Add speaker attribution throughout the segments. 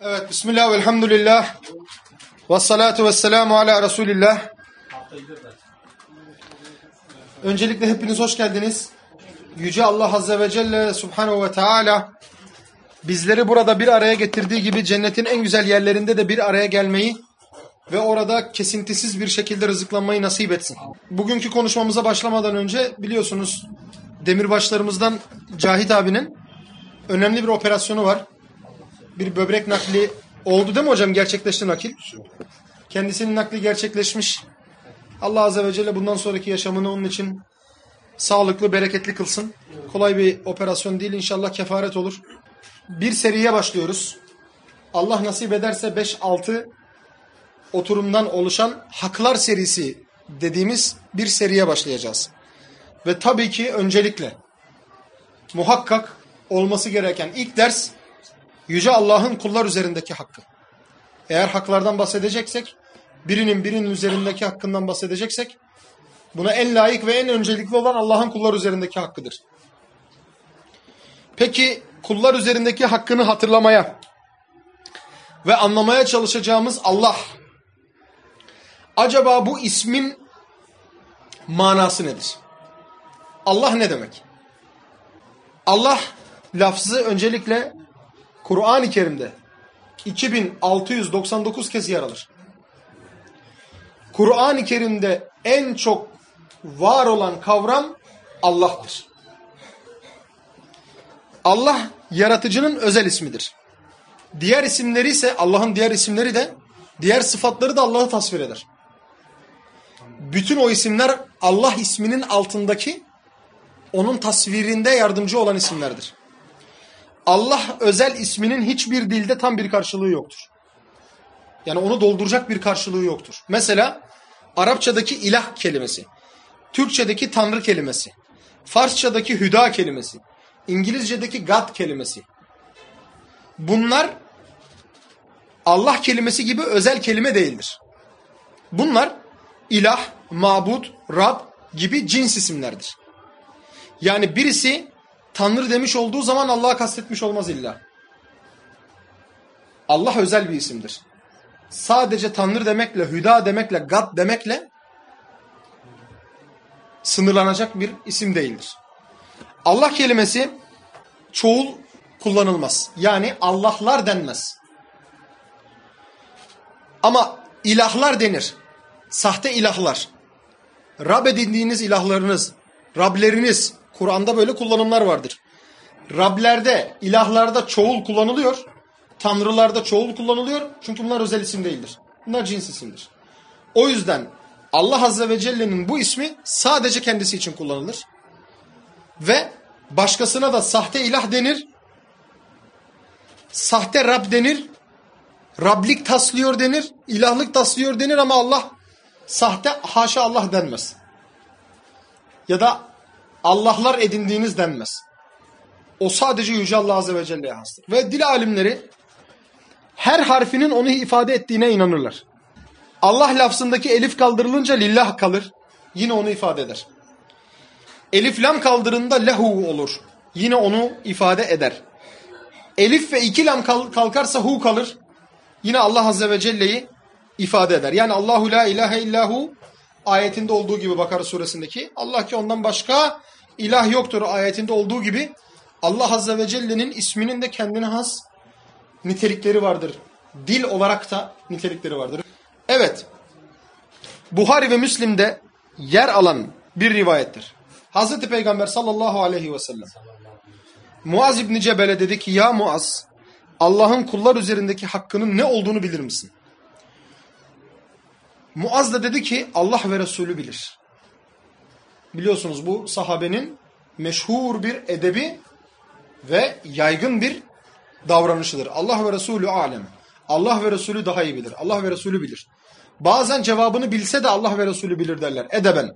Speaker 1: Evet, Bismillah ve elhamdülillah. Ve salatu ve selamu ala Resulillah. Öncelikle hepiniz hoş geldiniz. Yüce Allah Azze ve Celle Subhanahu ve Teala bizleri burada bir araya getirdiği gibi cennetin en güzel yerlerinde de bir araya gelmeyi ve orada kesintisiz bir şekilde rızıklanmayı nasip etsin. Bugünkü konuşmamıza başlamadan önce biliyorsunuz demirbaşlarımızdan Cahit abinin önemli bir operasyonu var. Bir böbrek nakli oldu değil mi hocam? Gerçekleşti nakil. Kendisinin nakli gerçekleşmiş. Allah Azze ve Celle bundan sonraki yaşamını onun için sağlıklı, bereketli kılsın. Kolay bir operasyon değil. İnşallah kefaret olur. Bir seriye başlıyoruz. Allah nasip ederse 5-6 oturumdan oluşan Haklar serisi dediğimiz bir seriye başlayacağız. Ve tabii ki öncelikle muhakkak olması gereken ilk ders Yüce Allah'ın kullar üzerindeki hakkı. Eğer haklardan bahsedeceksek, birinin birinin üzerindeki hakkından bahsedeceksek, buna en layık ve en öncelikli olan Allah'ın kullar üzerindeki hakkıdır. Peki kullar üzerindeki hakkını hatırlamaya ve anlamaya çalışacağımız Allah, acaba bu ismin manası nedir? Allah ne demek? Allah lafzı öncelikle Kur'an-ı Kerim'de 2699 kez yer alır. Kur'an-ı Kerim'de en çok var olan kavram Allah'tır. Allah yaratıcının özel ismidir. Diğer isimleri ise Allah'ın diğer isimleri de diğer sıfatları da Allah'ı tasvir eder. Bütün o isimler Allah isminin altındaki onun tasvirinde yardımcı olan isimlerdir. Allah özel isminin hiçbir dilde tam bir karşılığı yoktur. Yani onu dolduracak bir karşılığı yoktur. Mesela Arapçadaki ilah kelimesi, Türkçedeki tanrı kelimesi, Farsçadaki hüda kelimesi, İngilizcedeki God kelimesi. Bunlar Allah kelimesi gibi özel kelime değildir. Bunlar ilah, mabud, Rab gibi cins isimlerdir. Yani birisi Tanrı demiş olduğu zaman Allah'a kastetmiş olmaz illa. Allah özel bir isimdir. Sadece Tanrı demekle, Hüda demekle, God demekle sınırlanacak bir isim değildir. Allah kelimesi çoğul kullanılmaz. Yani Allahlar denmez. Ama ilahlar denir. Sahte ilahlar. Rab edindiğiniz ilahlarınız, Rableriniz, Kur'an'da böyle kullanımlar vardır. Rablerde, ilahlarda çoğul kullanılıyor. Tanrılarda çoğul kullanılıyor. Çünkü bunlar özel isim değildir. Bunlar cins isimdir. O yüzden Allah Azze ve Celle'nin bu ismi sadece kendisi için kullanılır. Ve başkasına da sahte ilah denir. Sahte Rab denir. Rablik taslıyor denir. ilahlık taslıyor denir ama Allah sahte haşa Allah denmez. Ya da Allahlar edindiğiniz denmez. O sadece Yüce Allah Azze ve Celle'ye hastır. Ve dil alimleri her harfinin onu ifade ettiğine inanırlar. Allah lafzındaki elif kaldırılınca lillah kalır. Yine onu ifade eder. Elif lam kaldırında lehu olur. Yine onu ifade eder. Elif ve iki lam kalkarsa hu kalır. Yine Allah Azze ve Celle'yi ifade eder. Yani Allahu la ilahe illahu ayetinde olduğu gibi Bakara suresindeki Allah ki ondan başka ilah yoktur ayetinde olduğu gibi Allah Azze ve Celle'nin isminin de kendine has nitelikleri vardır. Dil olarak da nitelikleri vardır. Evet. Buhari ve Müslim'de yer alan bir rivayettir. Hazreti Peygamber sallallahu aleyhi ve sellem Muaz İbni Cebel'e dedi ki ya Muaz Allah'ın kullar üzerindeki hakkının ne olduğunu bilir misin? Muaz da dedi ki Allah ve Resulü bilir. Biliyorsunuz bu sahabenin meşhur bir edebi ve yaygın bir davranışıdır. Allah ve Resulü alem. Allah ve Resulü daha iyi bilir. Allah ve Resulü bilir. Bazen cevabını bilse de Allah ve Resulü bilir derler. Edeben.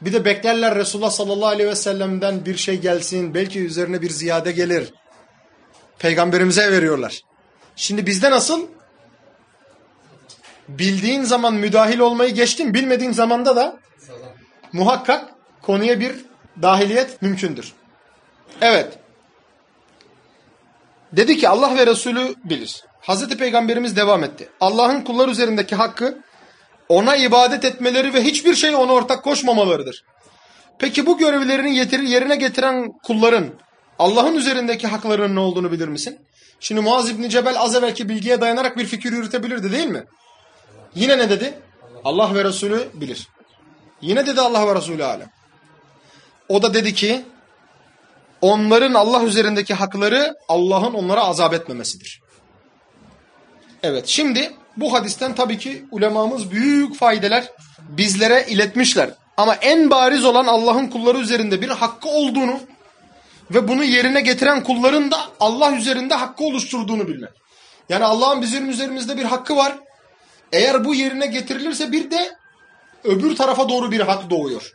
Speaker 1: Bir de beklerler Resulullah sallallahu aleyhi ve sellem'den bir şey gelsin. Belki üzerine bir ziyade gelir. Peygamberimize veriyorlar. Şimdi bizde nasıl? Bildiğin zaman müdahil olmayı geçtim. Bilmediğin zamanda da muhakkak konuya bir dahiliyet mümkündür. Evet. Dedi ki Allah ve Resulü bilir. Hazreti Peygamberimiz devam etti. Allah'ın kullar üzerindeki hakkı ona ibadet etmeleri ve hiçbir şey ona ortak koşmamalarıdır. Peki bu görevlerini yerine getiren kulların Allah'ın üzerindeki haklarının ne olduğunu bilir misin? Şimdi Muaz İbni Cebel az evvelki bilgiye dayanarak bir fikir yürütebilirdi değil mi? Yine ne dedi? Allah ve Resulü bilir. Yine dedi Allah ve Resulü alem. O da dedi ki onların Allah üzerindeki hakları Allah'ın onlara azap etmemesidir. Evet şimdi bu hadisten tabii ki ulemamız büyük faydeler bizlere iletmişler. Ama en bariz olan Allah'ın kulları üzerinde bir hakkı olduğunu ve bunu yerine getiren kulların da Allah üzerinde hakkı oluşturduğunu bilmek. Yani Allah'ın bizim üzerimizde bir hakkı var. Eğer bu yerine getirilirse bir de öbür tarafa doğru bir hak doğuyor.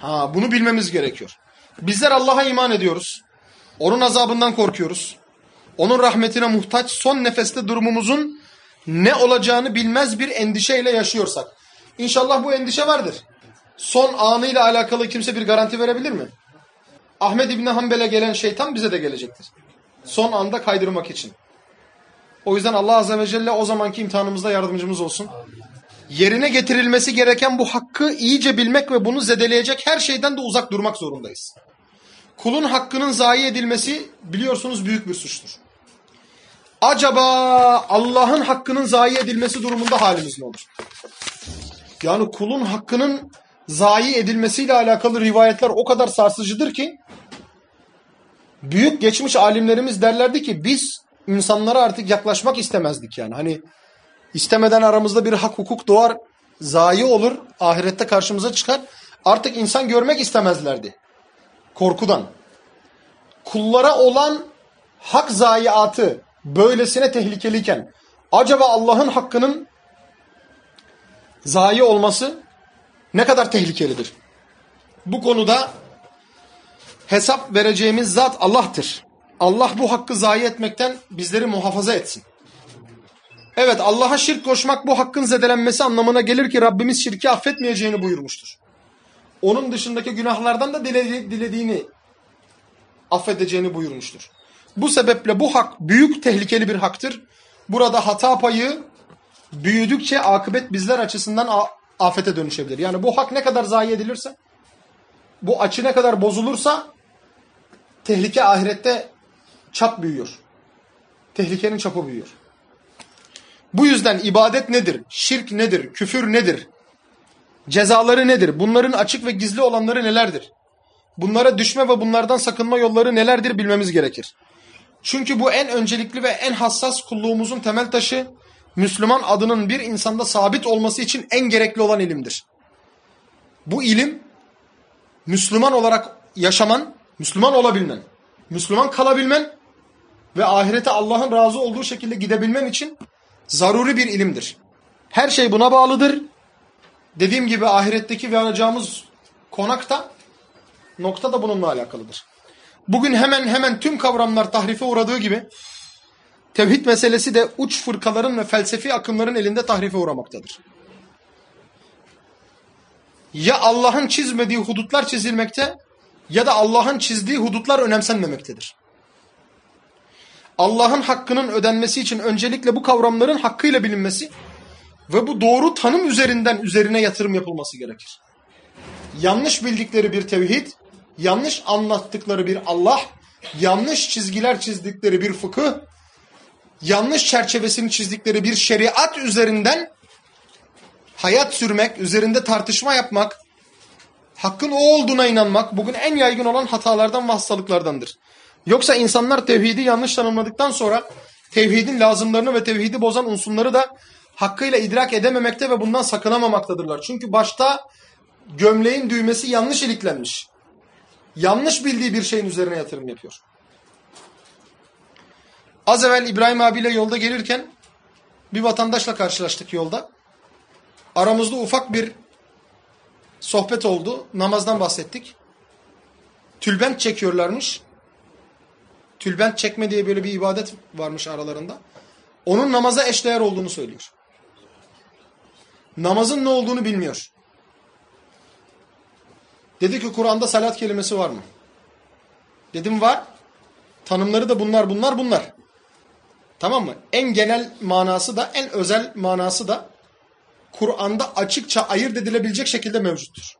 Speaker 1: Ha, bunu bilmemiz gerekiyor. Bizler Allah'a iman ediyoruz. Onun azabından korkuyoruz. Onun rahmetine muhtaç son nefeste durumumuzun ne olacağını bilmez bir endişeyle yaşıyorsak. İnşallah bu endişe vardır. Son anıyla alakalı kimse bir garanti verebilir mi? Ahmet İbni Hanbel'e gelen şeytan bize de gelecektir. Son anda kaydırmak için. O yüzden Allah Azze ve Celle o zamanki imtihanımızda yardımcımız olsun. Yerine getirilmesi gereken bu hakkı iyice bilmek ve bunu zedeleyecek her şeyden de uzak durmak zorundayız. Kulun hakkının zayi edilmesi biliyorsunuz büyük bir suçtur. Acaba Allah'ın hakkının zayi edilmesi durumunda halimiz ne olur? Yani kulun hakkının zayi edilmesiyle alakalı rivayetler o kadar sarsıcıdır ki büyük geçmiş alimlerimiz derlerdi ki biz insanlara artık yaklaşmak istemezdik yani. Hani istemeden aramızda bir hak hukuk doğar, zayi olur, ahirette karşımıza çıkar. Artık insan görmek istemezlerdi. Korkudan. Kullara olan hak zayiatı böylesine tehlikeliyken acaba Allah'ın hakkının zayi olması ne kadar tehlikelidir? Bu konuda hesap vereceğimiz zat Allah'tır. Allah bu hakkı zayi etmekten bizleri muhafaza etsin. Evet Allah'a şirk koşmak bu hakkın zedelenmesi anlamına gelir ki Rabbimiz şirki affetmeyeceğini buyurmuştur. Onun dışındaki günahlardan da dilediğini affedeceğini buyurmuştur. Bu sebeple bu hak büyük tehlikeli bir haktır. Burada hata payı büyüdükçe akıbet bizler açısından afete dönüşebilir. Yani bu hak ne kadar zayi edilirse, bu açı ne kadar bozulursa tehlike ahirette çap büyüyor. Tehlikenin çapı büyüyor. Bu yüzden ibadet nedir? Şirk nedir? Küfür nedir? Cezaları nedir? Bunların açık ve gizli olanları nelerdir? Bunlara düşme ve bunlardan sakınma yolları nelerdir bilmemiz gerekir. Çünkü bu en öncelikli ve en hassas kulluğumuzun temel taşı Müslüman adının bir insanda sabit olması için en gerekli olan ilimdir. Bu ilim Müslüman olarak yaşaman, Müslüman olabilmen, Müslüman kalabilmen ve ahirete Allah'ın razı olduğu şekilde gidebilmen için zaruri bir ilimdir. Her şey buna bağlıdır. Dediğim gibi ahiretteki varacağımız konak da nokta da bununla alakalıdır. Bugün hemen hemen tüm kavramlar tahrife uğradığı gibi tevhid meselesi de uç fırkaların ve felsefi akımların elinde tahrife uğramaktadır. Ya Allah'ın çizmediği hudutlar çizilmekte ya da Allah'ın çizdiği hudutlar önemsenmemektedir. Allah'ın hakkının ödenmesi için öncelikle bu kavramların hakkıyla bilinmesi ve bu doğru tanım üzerinden üzerine yatırım yapılması gerekir. Yanlış bildikleri bir tevhid, yanlış anlattıkları bir Allah, yanlış çizgiler çizdikleri bir fıkıh, yanlış çerçevesini çizdikleri bir şeriat üzerinden hayat sürmek, üzerinde tartışma yapmak, hakkın o olduğuna inanmak bugün en yaygın olan hatalardan ve hastalıklardandır. Yoksa insanlar tevhidi yanlış tanımladıktan sonra tevhidin lazımlarını ve tevhidi bozan unsurları da hakkıyla idrak edememekte ve bundan sakınamamaktadırlar. Çünkü başta gömleğin düğmesi yanlış iliklenmiş. Yanlış bildiği bir şeyin üzerine yatırım yapıyor. Az evvel İbrahim abiyle yolda gelirken bir vatandaşla karşılaştık yolda. Aramızda ufak bir sohbet oldu. Namazdan bahsettik. Tülbent çekiyorlarmış. Tülbent çekme diye böyle bir ibadet varmış aralarında. Onun namaza eşdeğer olduğunu söylüyor. Namazın ne olduğunu bilmiyor. Dedi ki Kur'an'da salat kelimesi var mı? Dedim var. Tanımları da bunlar bunlar bunlar. Tamam mı? En genel manası da en özel manası da Kur'an'da açıkça ayırt edilebilecek şekilde mevcuttur.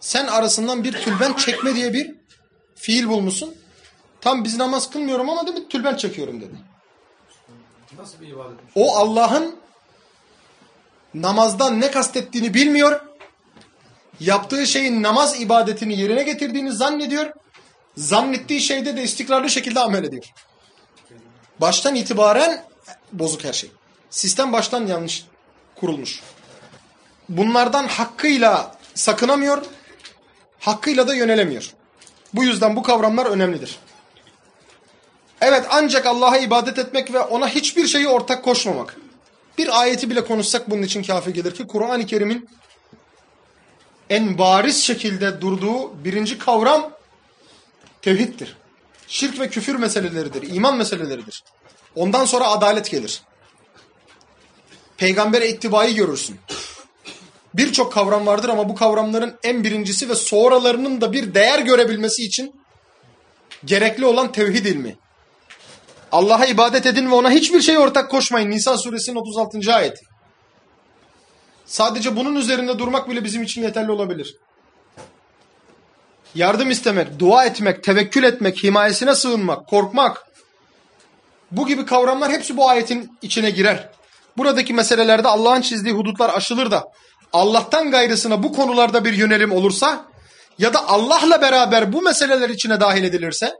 Speaker 1: Sen arasından bir tülbent çekme diye bir fiil bulmuşsun. Tam biz namaz kılmıyorum ama değil mi? Tülbent çekiyorum dedi.
Speaker 2: Nasıl bir ibadetmiş?
Speaker 1: O Allah'ın namazdan ne kastettiğini bilmiyor. Yaptığı şeyin namaz ibadetini yerine getirdiğini zannediyor. Zannettiği şeyde de istikrarlı şekilde amel ediyor. Baştan itibaren bozuk her şey. Sistem baştan yanlış kurulmuş. Bunlardan hakkıyla sakınamıyor, hakkıyla da yönelemiyor. Bu yüzden bu kavramlar önemlidir. Evet ancak Allah'a ibadet etmek ve ona hiçbir şeyi ortak koşmamak. Bir ayeti bile konuşsak bunun için kafi gelir ki Kur'an-ı Kerim'in en bariz şekilde durduğu birinci kavram tevhiddir. Şirk ve küfür meseleleridir, iman meseleleridir. Ondan sonra adalet gelir. Peygambere ittibayı görürsün. Birçok kavram vardır ama bu kavramların en birincisi ve sonralarının da bir değer görebilmesi için gerekli olan tevhid ilmi. Allah'a ibadet edin ve ona hiçbir şey ortak koşmayın. Nisa suresinin 36. ayeti. Sadece bunun üzerinde durmak bile bizim için yeterli olabilir. Yardım istemek, dua etmek, tevekkül etmek, himayesine sığınmak, korkmak. Bu gibi kavramlar hepsi bu ayetin içine girer. Buradaki meselelerde Allah'ın çizdiği hudutlar aşılır da Allah'tan gayrısına bu konularda bir yönelim olursa ya da Allah'la beraber bu meseleler içine dahil edilirse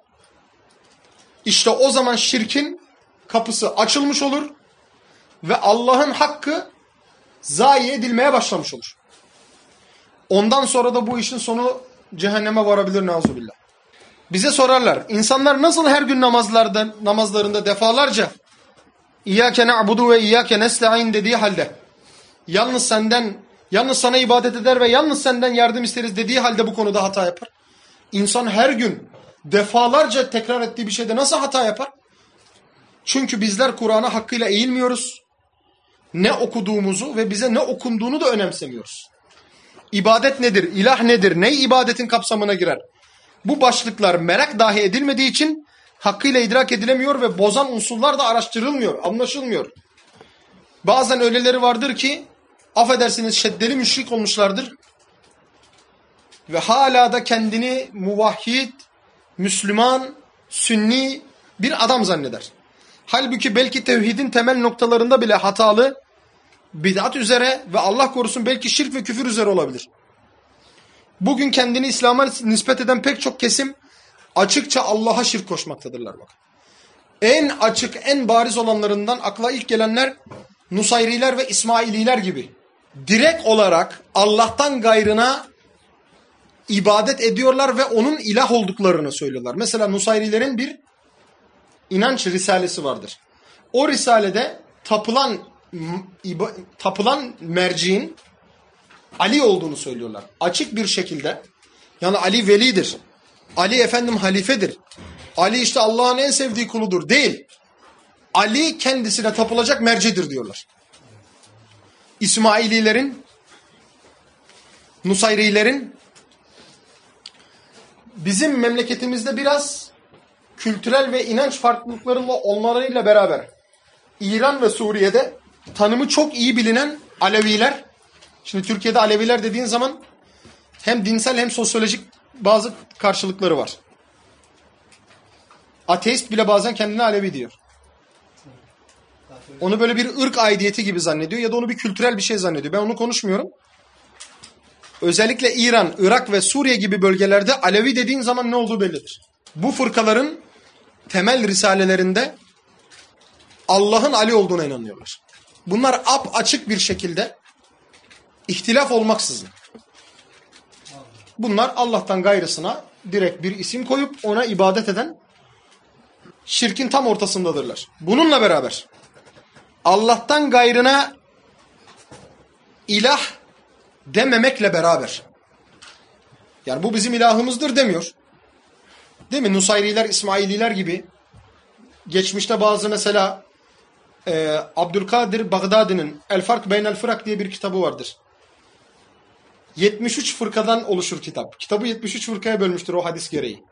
Speaker 1: işte o zaman şirkin kapısı açılmış olur ve Allah'ın hakkı zayi edilmeye başlamış olur. Ondan sonra da bu işin sonu cehenneme varabilir nauzubillah. Bize sorarlar. insanlar nasıl her gün namazlarda namazlarında defalarca İyyâke na'budu ve iyyâke nesta'in dediği halde yalnız senden yalnız sana ibadet eder ve yalnız senden yardım isteriz dediği halde bu konuda hata yapar. İnsan her gün defalarca tekrar ettiği bir şeyde nasıl hata yapar? Çünkü bizler Kur'an'a hakkıyla eğilmiyoruz. Ne okuduğumuzu ve bize ne okunduğunu da önemsemiyoruz. İbadet nedir? İlah nedir? Ne ibadetin kapsamına girer? Bu başlıklar merak dahi edilmediği için hakkıyla idrak edilemiyor ve bozan unsurlar da araştırılmıyor, anlaşılmıyor. Bazen öyleleri vardır ki affedersiniz şeddeli müşrik olmuşlardır ve hala da kendini muvahhid, Müslüman, Sünni bir adam zanneder. Halbuki belki tevhidin temel noktalarında bile hatalı, bid'at üzere ve Allah korusun belki şirk ve küfür üzere olabilir. Bugün kendini İslam'a nispet eden pek çok kesim açıkça Allah'a şirk koşmaktadırlar bak. En açık, en bariz olanlarından akla ilk gelenler Nusayriler ve İsmaililer gibi. Direkt olarak Allah'tan gayrına ibadet ediyorlar ve onun ilah olduklarını söylüyorlar. Mesela Nusayrilerin bir inanç risalesi vardır. O risalede tapılan tapılan merciğin Ali olduğunu söylüyorlar. Açık bir şekilde. Yani Ali velidir. Ali efendim halifedir. Ali işte Allah'ın en sevdiği kuludur. Değil. Ali kendisine tapılacak mercidir diyorlar. İsmaililerin, Nusayrilerin bizim memleketimizde biraz kültürel ve inanç farklılıklarıyla olmalarıyla beraber İran ve Suriye'de tanımı çok iyi bilinen Aleviler. Şimdi Türkiye'de Aleviler dediğin zaman hem dinsel hem sosyolojik bazı karşılıkları var. Ateist bile bazen kendine Alevi diyor. Onu böyle bir ırk aidiyeti gibi zannediyor ya da onu bir kültürel bir şey zannediyor. Ben onu konuşmuyorum. Özellikle İran, Irak ve Suriye gibi bölgelerde Alevi dediğin zaman ne olduğu bellidir. Bu fırkaların temel risalelerinde Allah'ın Ali olduğuna inanıyorlar. Bunlar ap açık bir şekilde ihtilaf olmaksızın. Bunlar Allah'tan gayrısına direkt bir isim koyup ona ibadet eden şirkin tam ortasındadırlar. Bununla beraber Allah'tan gayrına ilah dememekle beraber yani bu bizim ilahımızdır demiyor. Değil mi? Nusayriler, İsmaililer gibi geçmişte bazı mesela e, Abdülkadir Bagdadi'nin El Fark Beynel Fırak diye bir kitabı vardır. 73 fırkadan oluşur kitap. Kitabı 73 fırkaya bölmüştür o hadis gereği.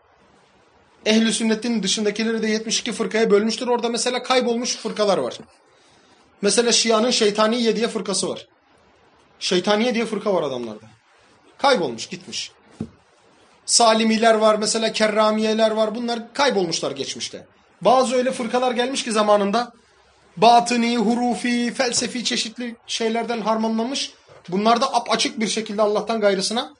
Speaker 1: Ehli sünnetin dışındakileri de 72 fırkaya bölmüştür. Orada mesela kaybolmuş fırkalar var. Mesela Şia'nın Şeytaniye diye fırkası var. Şeytaniye diye fırka var adamlarda. Kaybolmuş, gitmiş. Salimiler var, mesela Kerramiyeler var. Bunlar kaybolmuşlar geçmişte. Bazı öyle fırkalar gelmiş ki zamanında batıni, hurufi, felsefi çeşitli şeylerden harmanlanmış. Bunlar da açık bir şekilde Allah'tan gayrısına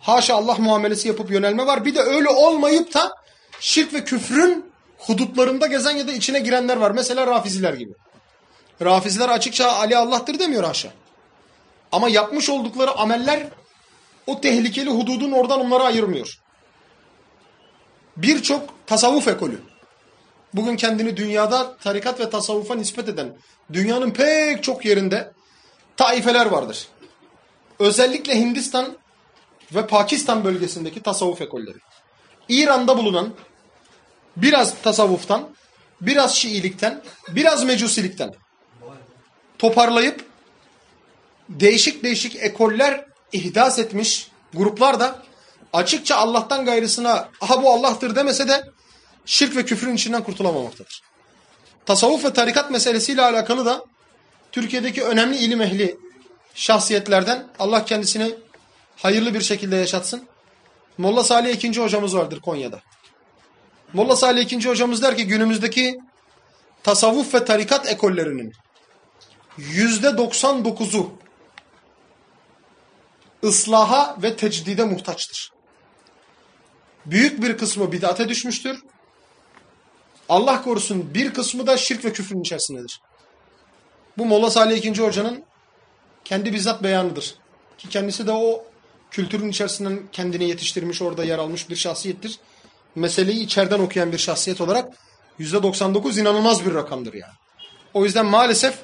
Speaker 1: haşa Allah muamelesi yapıp yönelme var. Bir de öyle olmayıp da şirk ve küfrün hudutlarında gezen ya da içine girenler var. Mesela Rafiziler gibi. Rafiziler açıkça Ali Allah'tır demiyor haşa. Ama yapmış oldukları ameller o tehlikeli hududun oradan onları ayırmıyor. Birçok tasavvuf ekolü. Bugün kendini dünyada tarikat ve tasavvufa nispet eden dünyanın pek çok yerinde taifeler vardır. Özellikle Hindistan ve Pakistan bölgesindeki tasavvuf ekolleri. İran'da bulunan biraz tasavvuftan, biraz Şiilikten, biraz Mecusilikten toparlayıp değişik değişik ekoller ihdas etmiş gruplar da açıkça Allah'tan gayrısına aha bu Allah'tır demese de şirk ve küfrün içinden kurtulamamaktadır. Tasavvuf ve tarikat meselesiyle alakalı da Türkiye'deki önemli ilim ehli şahsiyetlerden Allah kendisini hayırlı bir şekilde yaşatsın. Molla Salih ikinci hocamız vardır Konya'da. Molla Salih ikinci hocamız der ki günümüzdeki tasavvuf ve tarikat ekollerinin yüzde 99'u ıslaha ve tecdide muhtaçtır. Büyük bir kısmı bid'ate düşmüştür. Allah korusun bir kısmı da şirk ve küfrün içerisindedir. Bu Molla Salih ikinci hocanın kendi bizzat beyanıdır. Ki kendisi de o kültürün içerisinden kendini yetiştirmiş, orada yer almış bir şahsiyettir. Meseleyi içeriden okuyan bir şahsiyet olarak %99 inanılmaz bir rakamdır yani. O yüzden maalesef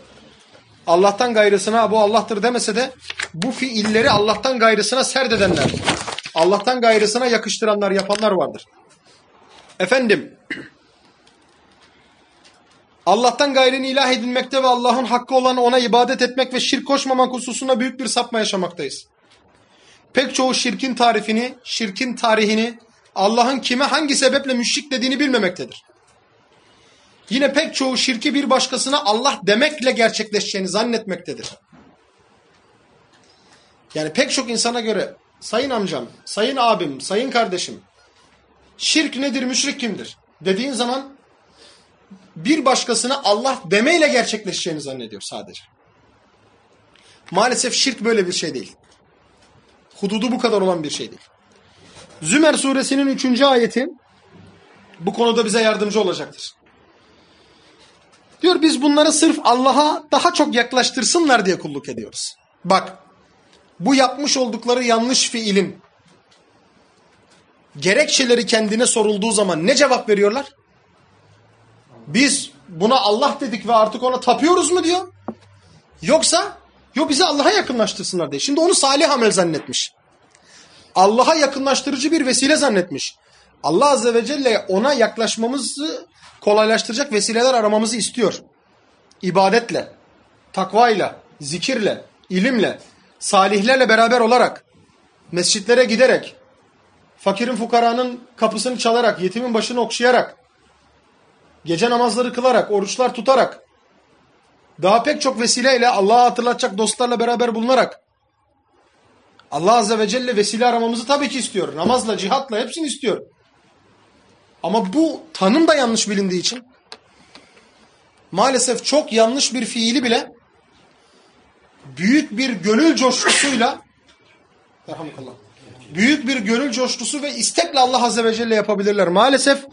Speaker 1: Allah'tan gayrısına bu Allah'tır demese de bu fiilleri Allah'tan gayrısına serdedenler, Allah'tan gayrısına yakıştıranlar, yapanlar vardır. Efendim, Allah'tan gayrını ilah edinmekte ve Allah'ın hakkı olan ona ibadet etmek ve şirk koşmamak hususunda büyük bir sapma yaşamaktayız. Pek çoğu şirkin tarifini, şirkin tarihini, Allah'ın kime hangi sebeple müşrik dediğini bilmemektedir. Yine pek çoğu şirki bir başkasına Allah demekle gerçekleşeceğini zannetmektedir. Yani pek çok insana göre sayın amcam, sayın abim, sayın kardeşim şirk nedir, müşrik kimdir dediğin zaman bir başkasına Allah demeyle gerçekleşeceğini zannediyor sadece. Maalesef şirk böyle bir şey değil. Hududu bu kadar olan bir şey değil. Zümer suresinin 3. ayeti bu konuda bize yardımcı olacaktır. Diyor biz bunları sırf Allah'a daha çok yaklaştırsınlar diye kulluk ediyoruz. Bak bu yapmış oldukları yanlış fiilin gerekçeleri kendine sorulduğu zaman ne cevap veriyorlar? Biz buna Allah dedik ve artık ona tapıyoruz mu diyor. Yoksa yo bizi Allah'a yakınlaştırsınlar diye. Şimdi onu salih amel zannetmiş. Allah'a yakınlaştırıcı bir vesile zannetmiş. Allah Azze ve Celle ona yaklaşmamızı kolaylaştıracak vesileler aramamızı istiyor. İbadetle, takvayla, zikirle, ilimle, salihlerle beraber olarak, mescitlere giderek, fakirin fukaranın kapısını çalarak, yetimin başını okşayarak, gece namazları kılarak, oruçlar tutarak, daha pek çok vesileyle Allah'a hatırlatacak dostlarla beraber bulunarak, Allah Azze ve Celle vesile aramamızı tabii ki istiyor. Namazla, cihatla hepsini istiyor. Ama bu tanım da yanlış bilindiği için maalesef çok yanlış bir fiili bile büyük bir gönül coşkusuyla büyük bir gönül coşkusu ve istekle Allah Azze ve Celle yapabilirler. Maalesef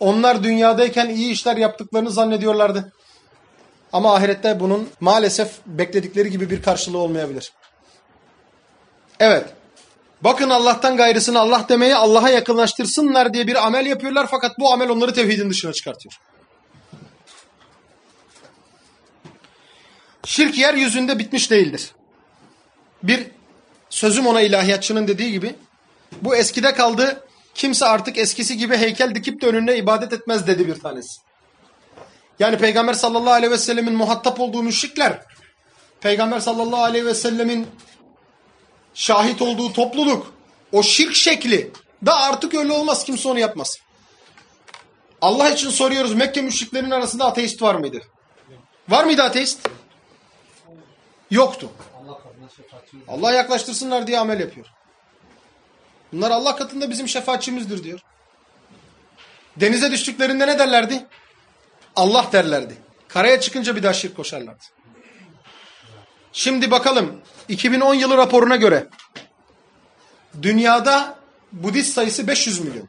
Speaker 1: onlar dünyadayken iyi işler yaptıklarını zannediyorlardı. Ama ahirette bunun maalesef bekledikleri gibi bir karşılığı olmayabilir. Evet. Bakın Allah'tan gayrısını Allah demeye Allah'a yakınlaştırsınlar diye bir amel yapıyorlar fakat bu amel onları tevhidin dışına çıkartıyor. Şirk yeryüzünde bitmiş değildir. Bir sözüm ona ilahiyatçının dediği gibi bu eskide kaldı kimse artık eskisi gibi heykel dikip de önüne ibadet etmez dedi bir tanesi. Yani Peygamber sallallahu aleyhi ve sellemin muhatap olduğu müşrikler Peygamber sallallahu aleyhi ve sellemin şahit olduğu topluluk o şirk şekli da artık öyle olmaz kimse onu yapmaz. Allah için soruyoruz Mekke müşriklerinin arasında ateist var mıydı? Var mıydı ateist? Yoktu. Allah yaklaştırsınlar diye amel yapıyor. Bunlar Allah katında bizim şefaatçimizdir diyor. Denize düştüklerinde ne derlerdi? Allah derlerdi. Karaya çıkınca bir daha şirk koşarlardı. Şimdi bakalım 2010 yılı raporuna göre dünyada Budist sayısı 500 milyon.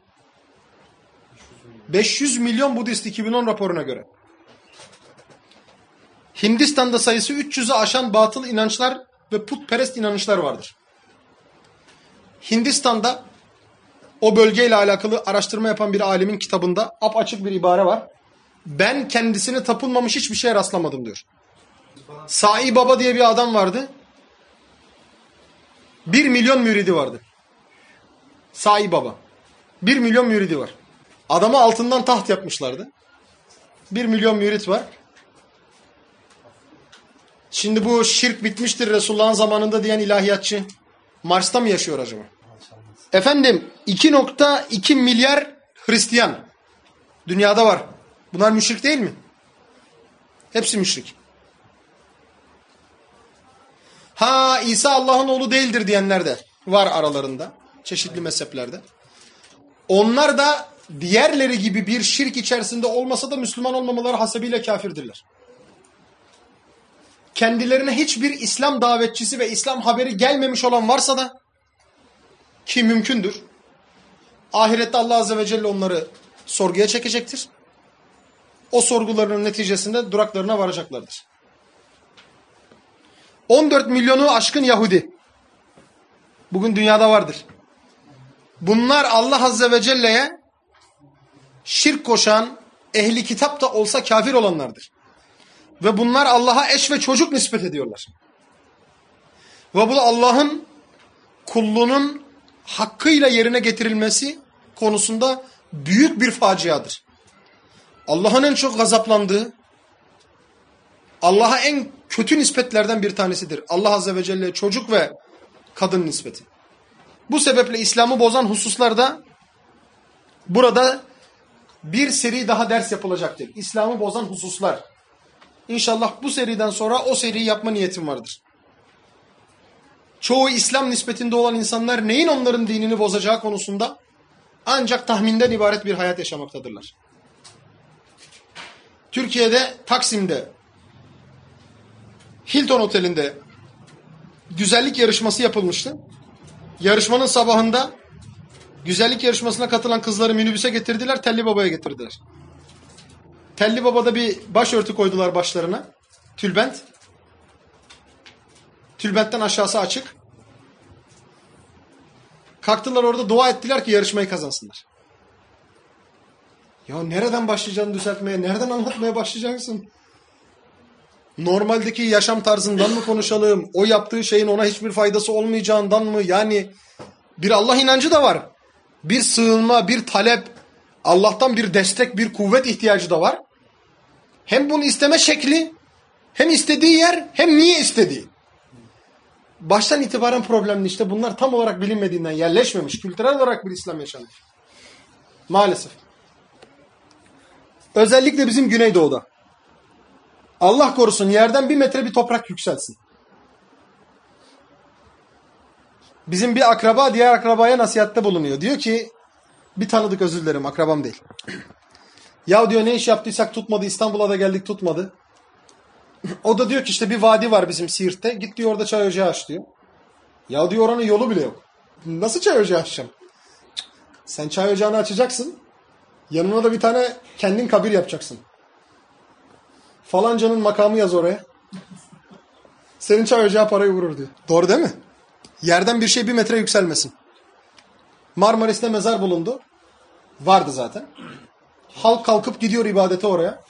Speaker 1: 500 milyon Budist 2010 raporuna göre. Hindistan'da sayısı 300'ü aşan batıl inançlar ve putperest inanışlar vardır. Hindistan'da o bölgeyle alakalı araştırma yapan bir alimin kitabında apaçık bir ibare var. Ben kendisine tapılmamış hiçbir şeye rastlamadım diyor. Sai Baba diye bir adam vardı. Bir milyon müridi vardı. Sai Baba. Bir milyon müridi var. Adamı altından taht yapmışlardı. Bir milyon mürit var. Şimdi bu şirk bitmiştir Resulullah'ın zamanında diyen ilahiyatçı Mars'ta mı yaşıyor acaba? Efendim 2.2 milyar Hristiyan dünyada var. Bunlar müşrik değil mi? Hepsi müşrik. Ha İsa Allah'ın oğlu değildir diyenler de var aralarında. Çeşitli mezheplerde. Onlar da diğerleri gibi bir şirk içerisinde olmasa da Müslüman olmamaları hasebiyle kafirdirler. Kendilerine hiçbir İslam davetçisi ve İslam haberi gelmemiş olan varsa da ki mümkündür. Ahirette Allah Azze ve Celle onları sorguya çekecektir. O sorgularının neticesinde duraklarına varacaklardır. 14 milyonu aşkın Yahudi. Bugün dünyada vardır. Bunlar Allah Azze ve Celle'ye şirk koşan, ehli kitap da olsa kafir olanlardır. Ve bunlar Allah'a eş ve çocuk nispet ediyorlar. Ve bu Allah'ın kullunun hakkıyla yerine getirilmesi konusunda büyük bir faciadır. Allah'ın en çok gazaplandığı, Allah'a en kötü nispetlerden bir tanesidir. Allah Azze ve Celle çocuk ve kadın nispeti. Bu sebeple İslam'ı bozan hususlarda burada bir seri daha ders yapılacaktır. İslam'ı bozan hususlar. İnşallah bu seriden sonra o seriyi yapma niyetim vardır. Çoğu İslam nispetinde olan insanlar neyin onların dinini bozacağı konusunda ancak tahminden ibaret bir hayat yaşamaktadırlar. Türkiye'de Taksim'de Hilton Oteli'nde güzellik yarışması yapılmıştı. Yarışmanın sabahında güzellik yarışmasına katılan kızları minibüse getirdiler, Telli Baba'ya getirdiler. Telli Baba'da bir başörtü koydular başlarına. Tülbent. Tülbentten aşağısı açık. Kalktılar orada dua ettiler ki yarışmayı kazansınlar. Ya nereden başlayacaksın düzeltmeye? Nereden anlatmaya başlayacaksın? Normaldeki yaşam tarzından mı konuşalım? O yaptığı şeyin ona hiçbir faydası olmayacağından mı? Yani bir Allah inancı da var. Bir sığınma, bir talep, Allah'tan bir destek, bir kuvvet ihtiyacı da var. Hem bunu isteme şekli, hem istediği yer, hem niye istediği. Baştan itibaren problemli işte bunlar tam olarak bilinmediğinden yerleşmemiş. Kültürel olarak bir İslam yaşanmış. Maalesef. Özellikle bizim Güneydoğu'da. Allah korusun yerden bir metre bir toprak yükselsin. Bizim bir akraba diğer akrabaya nasihatte bulunuyor. Diyor ki bir tanıdık özür dilerim akrabam değil. ya diyor ne iş yaptıysak tutmadı İstanbul'a da geldik tutmadı. o da diyor ki işte bir vadi var bizim Siirt'te. Git diyor orada çay ocağı aç diyor. Ya diyor oranın yolu bile yok. Nasıl çay ocağı açacağım? Sen çay ocağını açacaksın. Yanına da bir tane kendin kabir yapacaksın. Falancanın makamı yaz oraya. Senin çay ocağı parayı vurur diyor. Doğru değil mi? Yerden bir şey bir metre yükselmesin. Marmaris'te mezar bulundu. Vardı zaten. Halk kalkıp gidiyor ibadete oraya.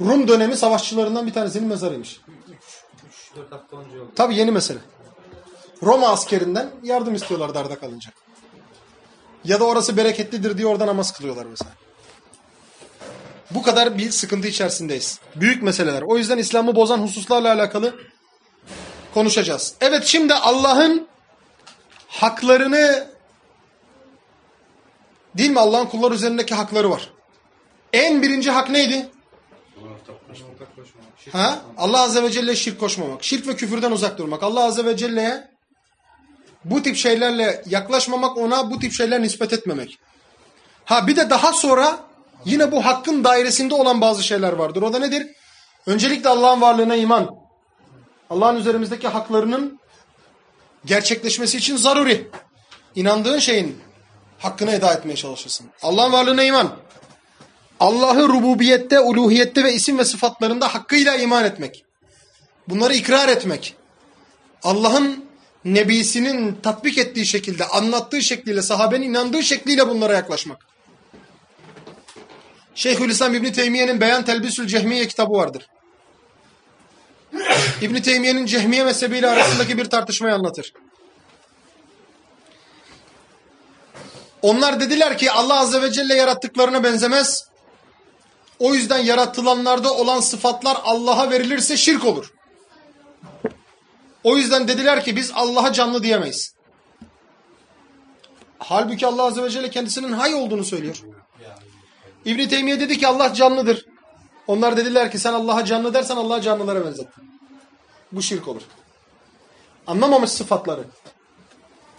Speaker 1: Rum dönemi savaşçılarından bir tanesinin mezarıymış.
Speaker 2: 3-4 hafta önce oldu.
Speaker 1: Tabi yeni mesele. Roma askerinden yardım istiyorlar darda kalınca. Ya da orası bereketlidir diye orada namaz kılıyorlar mesela. Bu kadar bir sıkıntı içerisindeyiz. Büyük meseleler. O yüzden İslam'ı bozan hususlarla alakalı konuşacağız. Evet şimdi Allah'ın haklarını Değil mi? Allah'ın kullar üzerindeki hakları var. En birinci hak neydi? Ha? Allah Azze ve Celle'ye şirk koşmamak. Şirk ve küfürden uzak durmak. Allah Azze ve Celle'ye bu tip şeylerle yaklaşmamak, ona bu tip şeyler nispet etmemek. Ha bir de daha sonra yine bu hakkın dairesinde olan bazı şeyler vardır. O da nedir? Öncelikle Allah'ın varlığına iman. Allah'ın üzerimizdeki haklarının gerçekleşmesi için zaruri. İnandığın şeyin hakkını eda etmeye çalışırsın. Allah'ın varlığına iman. Allah'ı rububiyette, uluhiyette ve isim ve sıfatlarında hakkıyla iman etmek. Bunları ikrar etmek. Allah'ın nebisinin tatbik ettiği şekilde, anlattığı şekliyle, sahabenin inandığı şekliyle bunlara yaklaşmak. Şeyhülislam İbni Teymiye'nin Beyan Telbisül Cehmiye kitabı vardır. İbni Teymiye'nin Cehmiye mezhebiyle arasındaki bir tartışmayı anlatır. Onlar dediler ki Allah Azze ve Celle yarattıklarına benzemez. O yüzden yaratılanlarda olan sıfatlar Allah'a verilirse şirk olur. O yüzden dediler ki biz Allah'a canlı diyemeyiz. Halbuki Allah Azze ve Celle kendisinin hay olduğunu söylüyor. İbn Teymiye dedi ki Allah canlıdır. Onlar dediler ki sen Allah'a canlı dersen Allah'a canlılara benzettin. Bu şirk olur. Anlamamış sıfatları.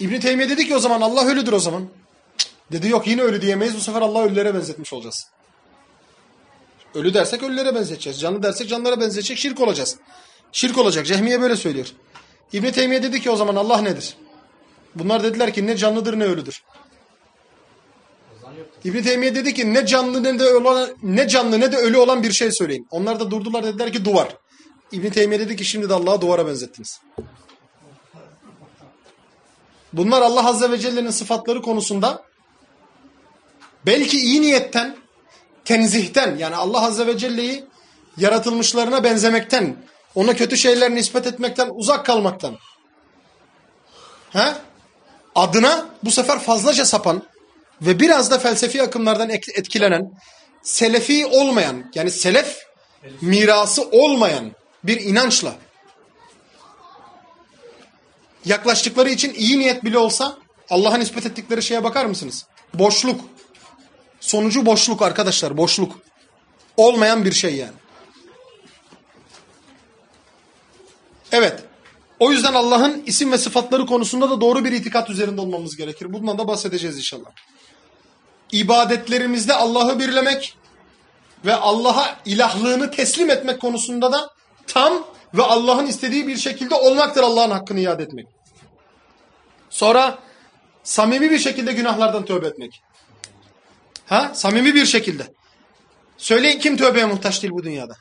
Speaker 1: İbn Teymiye dedi ki o zaman Allah ölüdür o zaman. Dedi yok yine ölü diyemeyiz bu sefer Allah ölülere benzetmiş olacağız. Ölü dersek ölülere benzeteceğiz. Canlı dersek canlılara benzetecek şirk olacağız. Şirk olacak. Cehmiye böyle söylüyor. İbn Teymiye dedi ki o zaman Allah nedir? Bunlar dediler ki ne canlıdır ne ölüdür. İbn Teymiye dedi ki ne canlı ne de ölü olan, ne canlı ne de ölü olan bir şey söyleyin. Onlar da durdular dediler ki duvar. İbn Teymiye dedi ki şimdi de Allah'ı duvara benzettiniz. Bunlar Allah Azze ve Celle'nin sıfatları konusunda belki iyi niyetten, tenzihten yani Allah Azze ve Celle'yi yaratılmışlarına benzemekten, ona kötü şeyler nispet etmekten, uzak kalmaktan. He? Adına bu sefer fazlaca sapan ve biraz da felsefi akımlardan etkilenen, selefi olmayan yani selef mirası olmayan bir inançla yaklaştıkları için iyi niyet bile olsa Allah'a nispet ettikleri şeye bakar mısınız? Boşluk. Sonucu boşluk arkadaşlar boşluk. Olmayan bir şey yani. Evet. O yüzden Allah'ın isim ve sıfatları konusunda da doğru bir itikat üzerinde olmamız gerekir. Bundan da bahsedeceğiz inşallah. İbadetlerimizde Allah'ı birlemek ve Allah'a ilahlığını teslim etmek konusunda da tam ve Allah'ın istediği bir şekilde olmaktır Allah'ın hakkını iade etmek. Sonra samimi bir şekilde günahlardan tövbe etmek. Ha? Samimi bir şekilde. Söyleyin kim tövbeye muhtaç değil bu dünyada?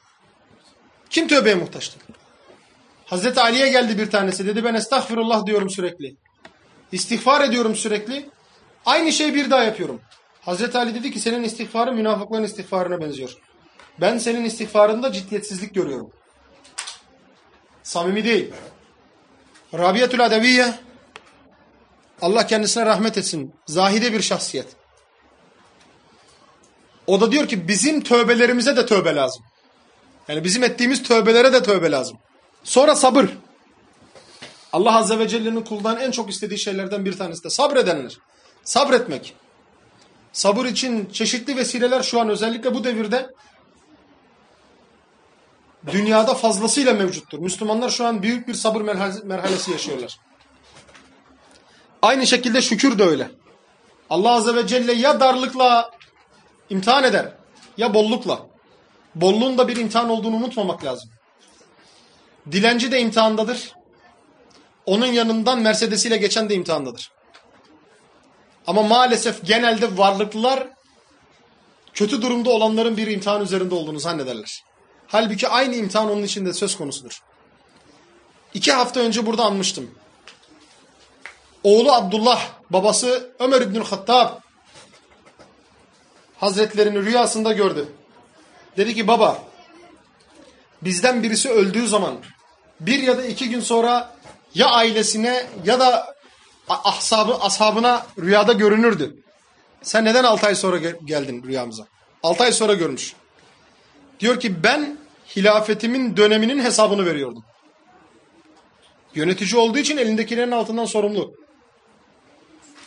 Speaker 1: Kim tövbeye muhtaç değil? Hazreti Ali'ye geldi bir tanesi. Dedi ben estağfirullah diyorum sürekli. İstiğfar ediyorum sürekli. Aynı şeyi bir daha yapıyorum. Hazreti Ali dedi ki senin istiğfarın münafıkların istiğfarına benziyor. Ben senin istiğfarında ciddiyetsizlik görüyorum. Samimi değil. Rabiatül Adeviye Allah kendisine rahmet etsin. Zahide bir şahsiyet. O da diyor ki bizim tövbelerimize de tövbe lazım. Yani bizim ettiğimiz tövbelere de tövbe lazım. Sonra sabır. Allah Azze ve Celle'nin kuldan en çok istediği şeylerden bir tanesi de sabredenler. Sabretmek. Sabır için çeşitli vesileler şu an özellikle bu devirde dünyada fazlasıyla mevcuttur. Müslümanlar şu an büyük bir sabır merhalesi yaşıyorlar. Aynı şekilde şükür de öyle. Allah Azze ve Celle ya darlıkla imtihan eder ya bollukla. Bolluğun da bir imtihan olduğunu unutmamak lazım. Dilenci de imtihandadır. Onun yanından Mercedes ile geçen de imtihandadır. Ama maalesef genelde varlıklılar kötü durumda olanların bir imtihan üzerinde olduğunu zannederler. Halbuki aynı imtihan onun içinde söz konusudur. İki hafta önce burada anmıştım. Oğlu Abdullah, babası Ömer İbnül Hattab Hazretlerini rüyasında gördü. Dedi ki baba bizden birisi öldüğü zaman bir ya da iki gün sonra ya ailesine ya da ashabı, ashabına rüyada görünürdü. Sen neden altı ay sonra geldin rüyamıza? Altı ay sonra görmüş. Diyor ki ben hilafetimin döneminin hesabını veriyordum. Yönetici olduğu için elindekilerin altından sorumlu.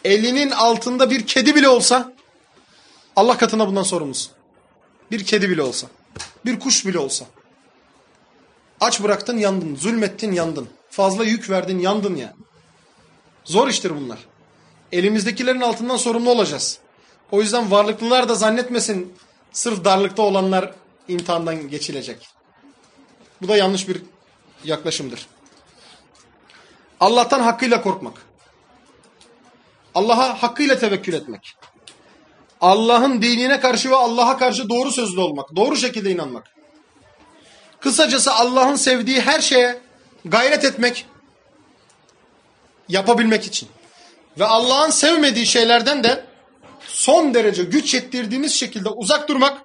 Speaker 1: Elinin altında bir kedi bile olsa Allah katında bundan sorumlusun. Bir kedi bile olsa. Bir kuş bile olsa. Aç bıraktın yandın. Zulmettin yandın. Fazla yük verdin yandın yani. Zor iştir bunlar. Elimizdekilerin altından sorumlu olacağız. O yüzden varlıklılar da zannetmesin sırf darlıkta olanlar imtihandan geçilecek. Bu da yanlış bir yaklaşımdır. Allah'tan hakkıyla korkmak. Allah'a hakkıyla tevekkül etmek. Allah'ın dinine karşı ve Allah'a karşı doğru sözlü olmak. Doğru şekilde inanmak. Kısacası Allah'ın sevdiği her şeye gayret etmek. Yapabilmek için. Ve Allah'ın sevmediği şeylerden de son derece güç yettirdiğimiz şekilde uzak durmak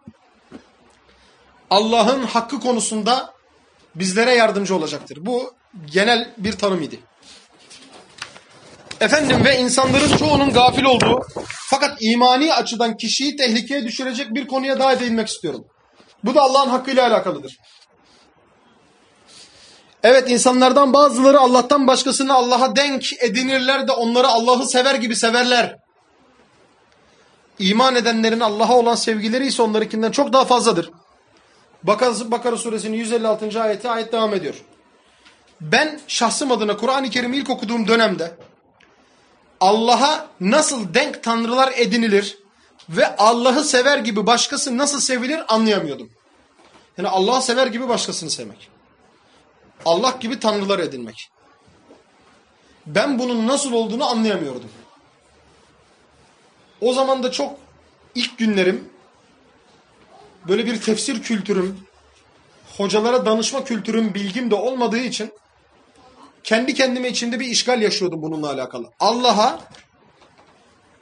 Speaker 1: Allah'ın hakkı konusunda bizlere yardımcı olacaktır. Bu genel bir tanım idi. Efendim ve insanların çoğunun gafil olduğu fakat imani açıdan kişiyi tehlikeye düşürecek bir konuya daha değinmek istiyorum. Bu da Allah'ın hakkıyla alakalıdır. Evet insanlardan bazıları Allah'tan başkasını Allah'a denk edinirler de onları Allah'ı sever gibi severler. İman edenlerin Allah'a olan sevgileri ise onlarınkinden çok daha fazladır. Bakara, suresinin 156. ayeti ayet devam ediyor. Ben şahsım adına Kur'an-ı Kerim'i ilk okuduğum dönemde Allah'a nasıl denk tanrılar edinilir ve Allah'ı sever gibi başkası nasıl sevilir anlayamıyordum. Yani Allah'ı sever gibi başkasını sevmek. Allah gibi tanrılar edinmek. Ben bunun nasıl olduğunu anlayamıyordum. O zaman da çok ilk günlerim böyle bir tefsir kültürüm, hocalara danışma kültürüm, bilgim de olmadığı için kendi kendime içinde bir işgal yaşıyordum bununla alakalı. Allah'a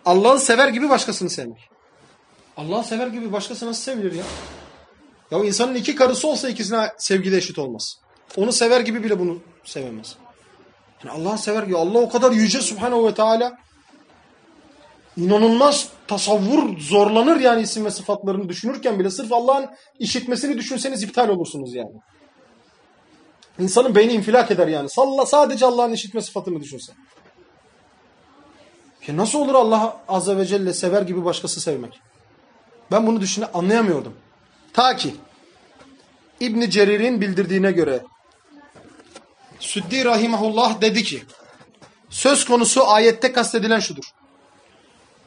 Speaker 1: Allah'ı sever gibi başkasını sevmek. Allah'ı sever gibi başkası nasıl sevilir ya? Ya insanın iki karısı olsa ikisine sevgide eşit olmaz. Onu sever gibi bile bunu sevemez. Yani Allah'ı sever gibi. Allah o kadar yüce Subhanahu ve Teala inanılmaz tasavvur zorlanır yani isim ve sıfatlarını düşünürken bile sırf Allah'ın işitmesini düşünseniz iptal olursunuz yani. İnsanın beyni infilak eder yani. Salla sadece Allah'ın işitme sıfatını düşünse. Ya nasıl olur Allah azze ve celle sever gibi başkası sevmek? Ben bunu düşüne anlayamıyordum. Ta ki İbn Cerir'in bildirdiğine göre Süddi rahimahullah dedi ki söz konusu ayette kastedilen şudur.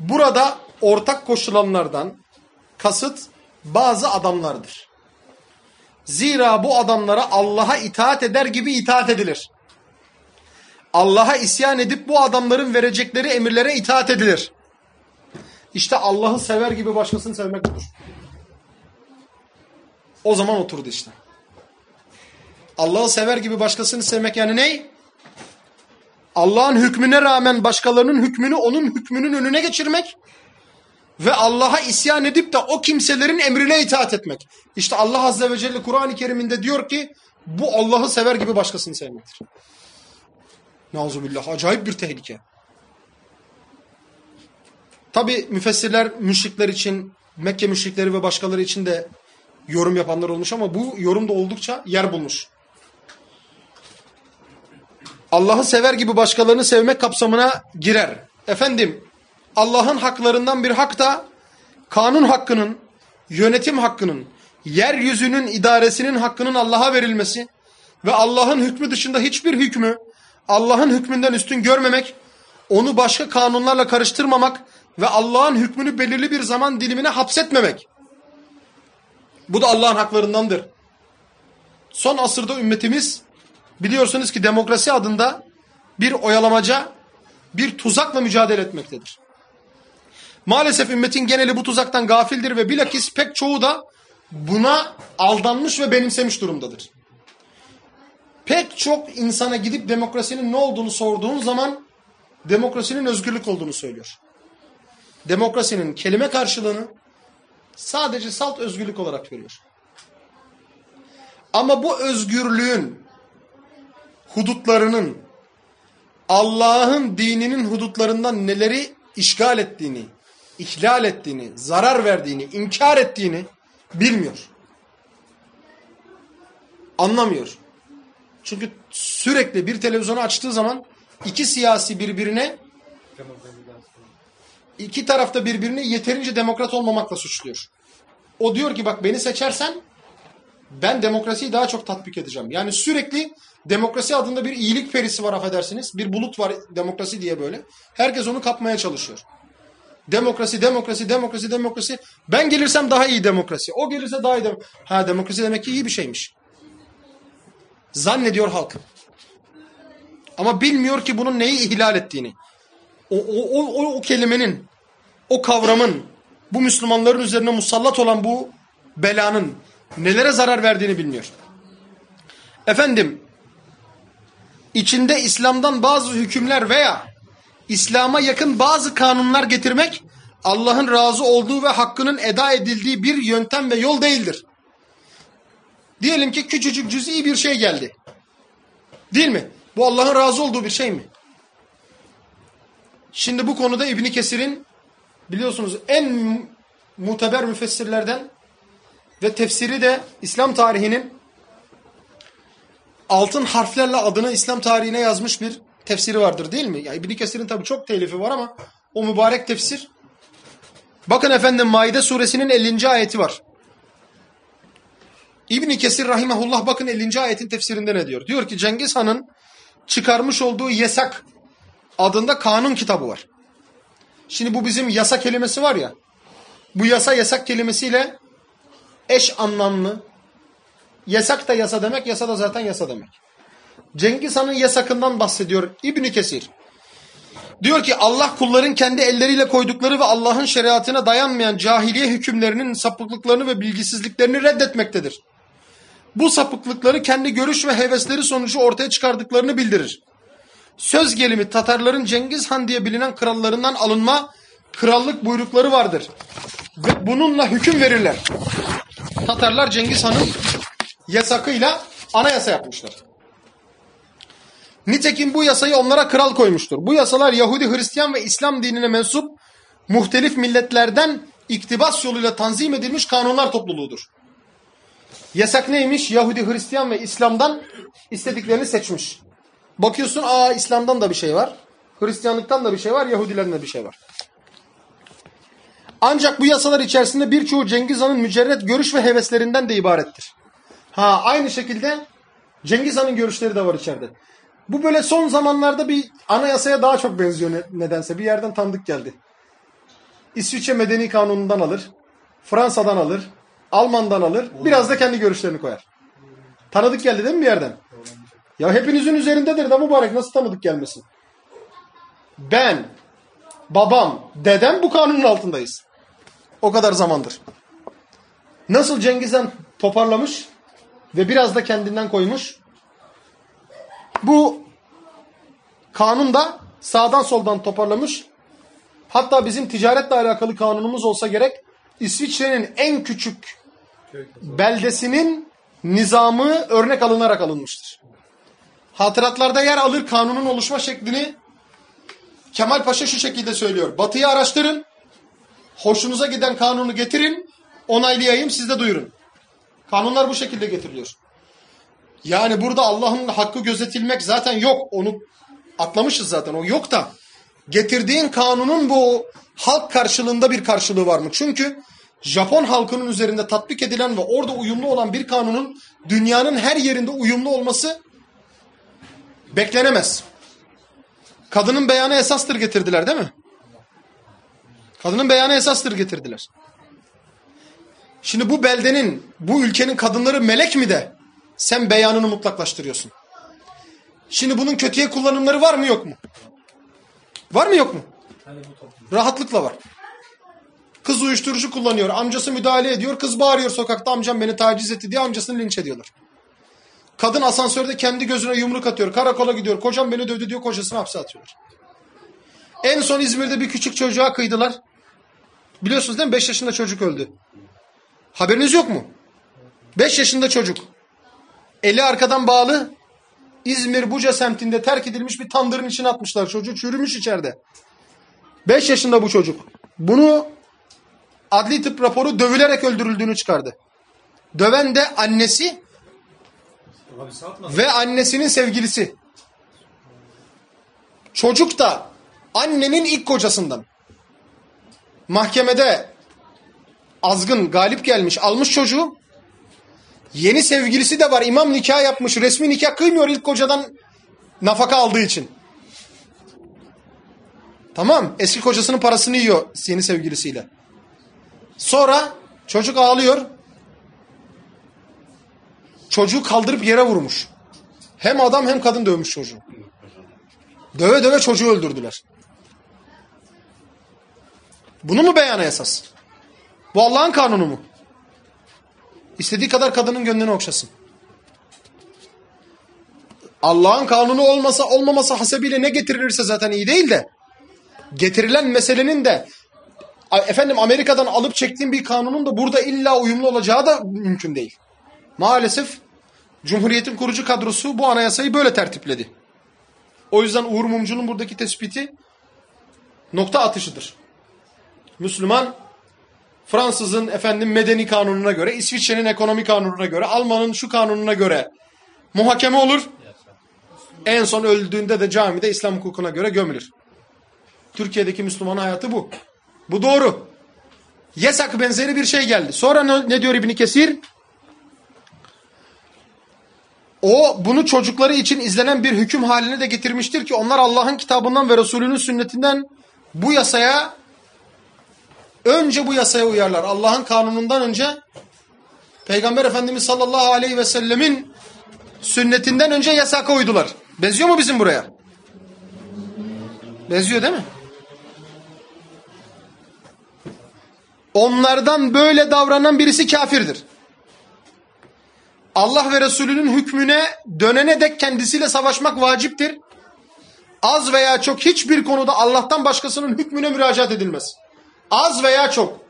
Speaker 1: Burada ortak koşulanlardan kasıt bazı adamlardır. Zira bu adamlara Allah'a itaat eder gibi itaat edilir. Allah'a isyan edip bu adamların verecekleri emirlere itaat edilir. İşte Allah'ı sever gibi başkasını sevmek budur. O zaman oturdu işte. Allah'ı sever gibi başkasını sevmek yani ne? Allah'ın hükmüne rağmen başkalarının hükmünü onun hükmünün önüne geçirmek ve Allah'a isyan edip de o kimselerin emrine itaat etmek. İşte Allah Azze ve Celle Kur'an-ı Kerim'inde diyor ki bu Allah'ı sever gibi başkasını sevmektir. Nauzubillah acayip bir tehlike. Tabi müfessirler müşrikler için Mekke müşrikleri ve başkaları için de yorum yapanlar olmuş ama bu yorum da oldukça yer bulmuş. Allah'ı sever gibi başkalarını sevmek kapsamına girer. Efendim Allah'ın haklarından bir hak da kanun hakkının, yönetim hakkının, yeryüzünün idaresinin hakkının Allah'a verilmesi ve Allah'ın hükmü dışında hiçbir hükmü Allah'ın hükmünden üstün görmemek, onu başka kanunlarla karıştırmamak ve Allah'ın hükmünü belirli bir zaman dilimine hapsetmemek. Bu da Allah'ın haklarındandır. Son asırda ümmetimiz biliyorsunuz ki demokrasi adında bir oyalamaca, bir tuzakla mücadele etmektedir. Maalesef ümmetin geneli bu tuzaktan gafildir ve bilakis pek çoğu da buna aldanmış ve benimsemiş durumdadır. Pek çok insana gidip demokrasinin ne olduğunu sorduğun zaman demokrasinin özgürlük olduğunu söylüyor. Demokrasinin kelime karşılığını sadece salt özgürlük olarak veriyor. Ama bu özgürlüğün hudutlarının Allah'ın dininin hudutlarından neleri işgal ettiğini, ihlal ettiğini, zarar verdiğini, inkar ettiğini bilmiyor. Anlamıyor. Çünkü sürekli bir televizyonu açtığı zaman iki siyasi birbirine iki tarafta birbirini yeterince demokrat olmamakla suçluyor. O diyor ki bak beni seçersen ben demokrasiyi daha çok tatbik edeceğim. Yani sürekli demokrasi adında bir iyilik perisi var affedersiniz. Bir bulut var demokrasi diye böyle. Herkes onu kapmaya çalışıyor. Demokrasi, demokrasi, demokrasi, demokrasi. Ben gelirsem daha iyi demokrasi. O gelirse daha iyi demokrasi. Ha demokrasi demek ki iyi bir şeymiş. Zannediyor halk. Ama bilmiyor ki bunun neyi ihlal ettiğini. O, o, o, o, o kelimenin, o kavramın, bu Müslümanların üzerine musallat olan bu belanın nelere zarar verdiğini bilmiyor. Efendim, içinde İslam'dan bazı hükümler veya İslam'a yakın bazı kanunlar getirmek Allah'ın razı olduğu ve hakkının eda edildiği bir yöntem ve yol değildir. Diyelim ki küçücük cüz'i bir şey geldi. Değil mi? Bu Allah'ın razı olduğu bir şey mi? Şimdi bu konuda İbni Kesir'in biliyorsunuz en muteber müfessirlerden ve tefsiri de İslam tarihinin altın harflerle adını İslam tarihine yazmış bir tefsiri vardır değil mi? Yani İbni Kesir'in tabii çok telifi var ama o mübarek tefsir. Bakın efendim Maide suresinin 50. ayeti var. İbni Kesir rahimahullah bakın 50. ayetin tefsirinde ne diyor? Diyor ki Cengiz Han'ın çıkarmış olduğu Yesak adında kanun kitabı var. Şimdi bu bizim yasa kelimesi var ya. Bu yasa yasak kelimesiyle eş anlamlı. Yasak da yasa demek, yasa da zaten yasa demek. Cengiz Han'ın yasakından bahsediyor İbni Kesir. Diyor ki Allah kulların kendi elleriyle koydukları ve Allah'ın şeriatına dayanmayan cahiliye hükümlerinin sapıklıklarını ve bilgisizliklerini reddetmektedir. Bu sapıklıkları kendi görüş ve hevesleri sonucu ortaya çıkardıklarını bildirir. Söz gelimi Tatarların Cengiz Han diye bilinen krallarından alınma krallık buyrukları vardır. Ve bununla hüküm verirler. Tatarlar Cengiz Han'ın yasakıyla anayasa yapmışlar. Nitekim bu yasayı onlara kral koymuştur. Bu yasalar Yahudi, Hristiyan ve İslam dinine mensup muhtelif milletlerden iktibas yoluyla tanzim edilmiş kanunlar topluluğudur. Yasak neymiş? Yahudi, Hristiyan ve İslam'dan istediklerini seçmiş. Bakıyorsun aa İslam'dan da bir şey var. Hristiyanlıktan da bir şey var. Yahudilerden de bir şey var. Ancak bu yasalar içerisinde birçoğu Cengiz Han'ın mücerret görüş ve heveslerinden de ibarettir. Ha aynı şekilde Cengiz Han'ın görüşleri de var içeride. Bu böyle son zamanlarda bir anayasaya daha çok benziyor nedense. Bir yerden tanıdık geldi. İsviçre Medeni Kanunu'ndan alır. Fransa'dan alır. Alman'dan alır. Biraz da kendi görüşlerini koyar. Tanıdık geldi değil mi bir yerden? Ya hepinizin üzerindedir de mübarek nasıl tanıdık gelmesin? Ben, babam, dedem bu kanunun altındayız. O kadar zamandır. Nasıl Cengiz Han toparlamış ve biraz da kendinden koymuş. Bu kanun da sağdan soldan toparlamış. Hatta bizim ticaretle alakalı kanunumuz olsa gerek İsviçre'nin en küçük beldesinin nizamı örnek alınarak alınmıştır. Hatıratlarda yer alır kanunun oluşma şeklini Kemal Paşa şu şekilde söylüyor. Batıyı araştırın, hoşunuza giden kanunu getirin, onaylayayım siz de duyurun. Kanunlar bu şekilde getiriliyor. Yani burada Allah'ın hakkı gözetilmek zaten yok. Onu atlamışız zaten. O yok da getirdiğin kanunun bu halk karşılığında bir karşılığı var mı? Çünkü Japon halkının üzerinde tatbik edilen ve orada uyumlu olan bir kanunun dünyanın her yerinde uyumlu olması beklenemez. Kadının beyanı esastır getirdiler değil mi? Kadının beyanı esastır getirdiler. Şimdi bu beldenin, bu ülkenin kadınları melek mi de sen beyanını mutlaklaştırıyorsun. Şimdi bunun kötüye kullanımları var mı yok mu? Var mı yok mu? Rahatlıkla var. Kız uyuşturucu kullanıyor. Amcası müdahale ediyor. Kız bağırıyor sokakta amcam beni taciz etti diye amcasını linç ediyorlar. Kadın asansörde kendi gözüne yumruk atıyor. Karakola gidiyor. Kocam beni dövdü diyor. Kocasını hapse atıyorlar. En son İzmir'de bir küçük çocuğa kıydılar. Biliyorsunuz değil mi? 5 yaşında çocuk öldü. Haberiniz yok mu? 5 yaşında çocuk. Eli arkadan bağlı. İzmir Buca semtinde terk edilmiş bir tandırın içine atmışlar. Çocuk çürümüş içeride. 5 yaşında bu çocuk. Bunu adli tıp raporu dövülerek öldürüldüğünü çıkardı. Döven de annesi ve annesinin sevgilisi. Çocuk da annenin ilk kocasından. Mahkemede azgın galip gelmiş almış çocuğu. Yeni sevgilisi de var imam nikah yapmış resmi nikah kıymıyor ilk kocadan nafaka aldığı için. Tamam eski kocasının parasını yiyor yeni sevgilisiyle. Sonra çocuk ağlıyor. Çocuğu kaldırıp yere vurmuş. Hem adam hem kadın dövmüş çocuğu. Döve döve çocuğu öldürdüler. Bunu mu beyana esas? Bu Allah'ın kanunu mu? İstediği kadar kadının gönlünü okşasın. Allah'ın kanunu olmasa olmaması hasebiyle ne getirilirse zaten iyi değil de getirilen meselenin de efendim Amerika'dan alıp çektiğim bir kanunun da burada illa uyumlu olacağı da mümkün değil. Maalesef Cumhuriyet'in kurucu kadrosu bu anayasayı böyle tertipledi. O yüzden Uğur Mumcu'nun buradaki tespiti nokta atışıdır. Müslüman Fransız'ın efendim medeni kanununa göre, İsviçre'nin ekonomi kanununa göre, Alman'ın şu kanununa göre muhakeme olur. En son öldüğünde de camide İslam hukukuna göre gömülür. Türkiye'deki Müslüman hayatı bu. Bu doğru. Yesak benzeri bir şey geldi. Sonra ne, ne diyor İbni Kesir? O bunu çocukları için izlenen bir hüküm haline de getirmiştir ki onlar Allah'ın kitabından ve Resulünün sünnetinden bu yasaya önce bu yasaya uyarlar. Allah'ın kanunundan önce Peygamber Efendimiz sallallahu aleyhi ve sellemin sünnetinden önce yasaka uydular. Benziyor mu bizim buraya? Benziyor değil mi? Onlardan böyle davranan birisi kafirdir. Allah ve Resulünün hükmüne dönene dek kendisiyle savaşmak vaciptir. Az veya çok hiçbir konuda Allah'tan başkasının hükmüne müracaat edilmez. Az veya çok.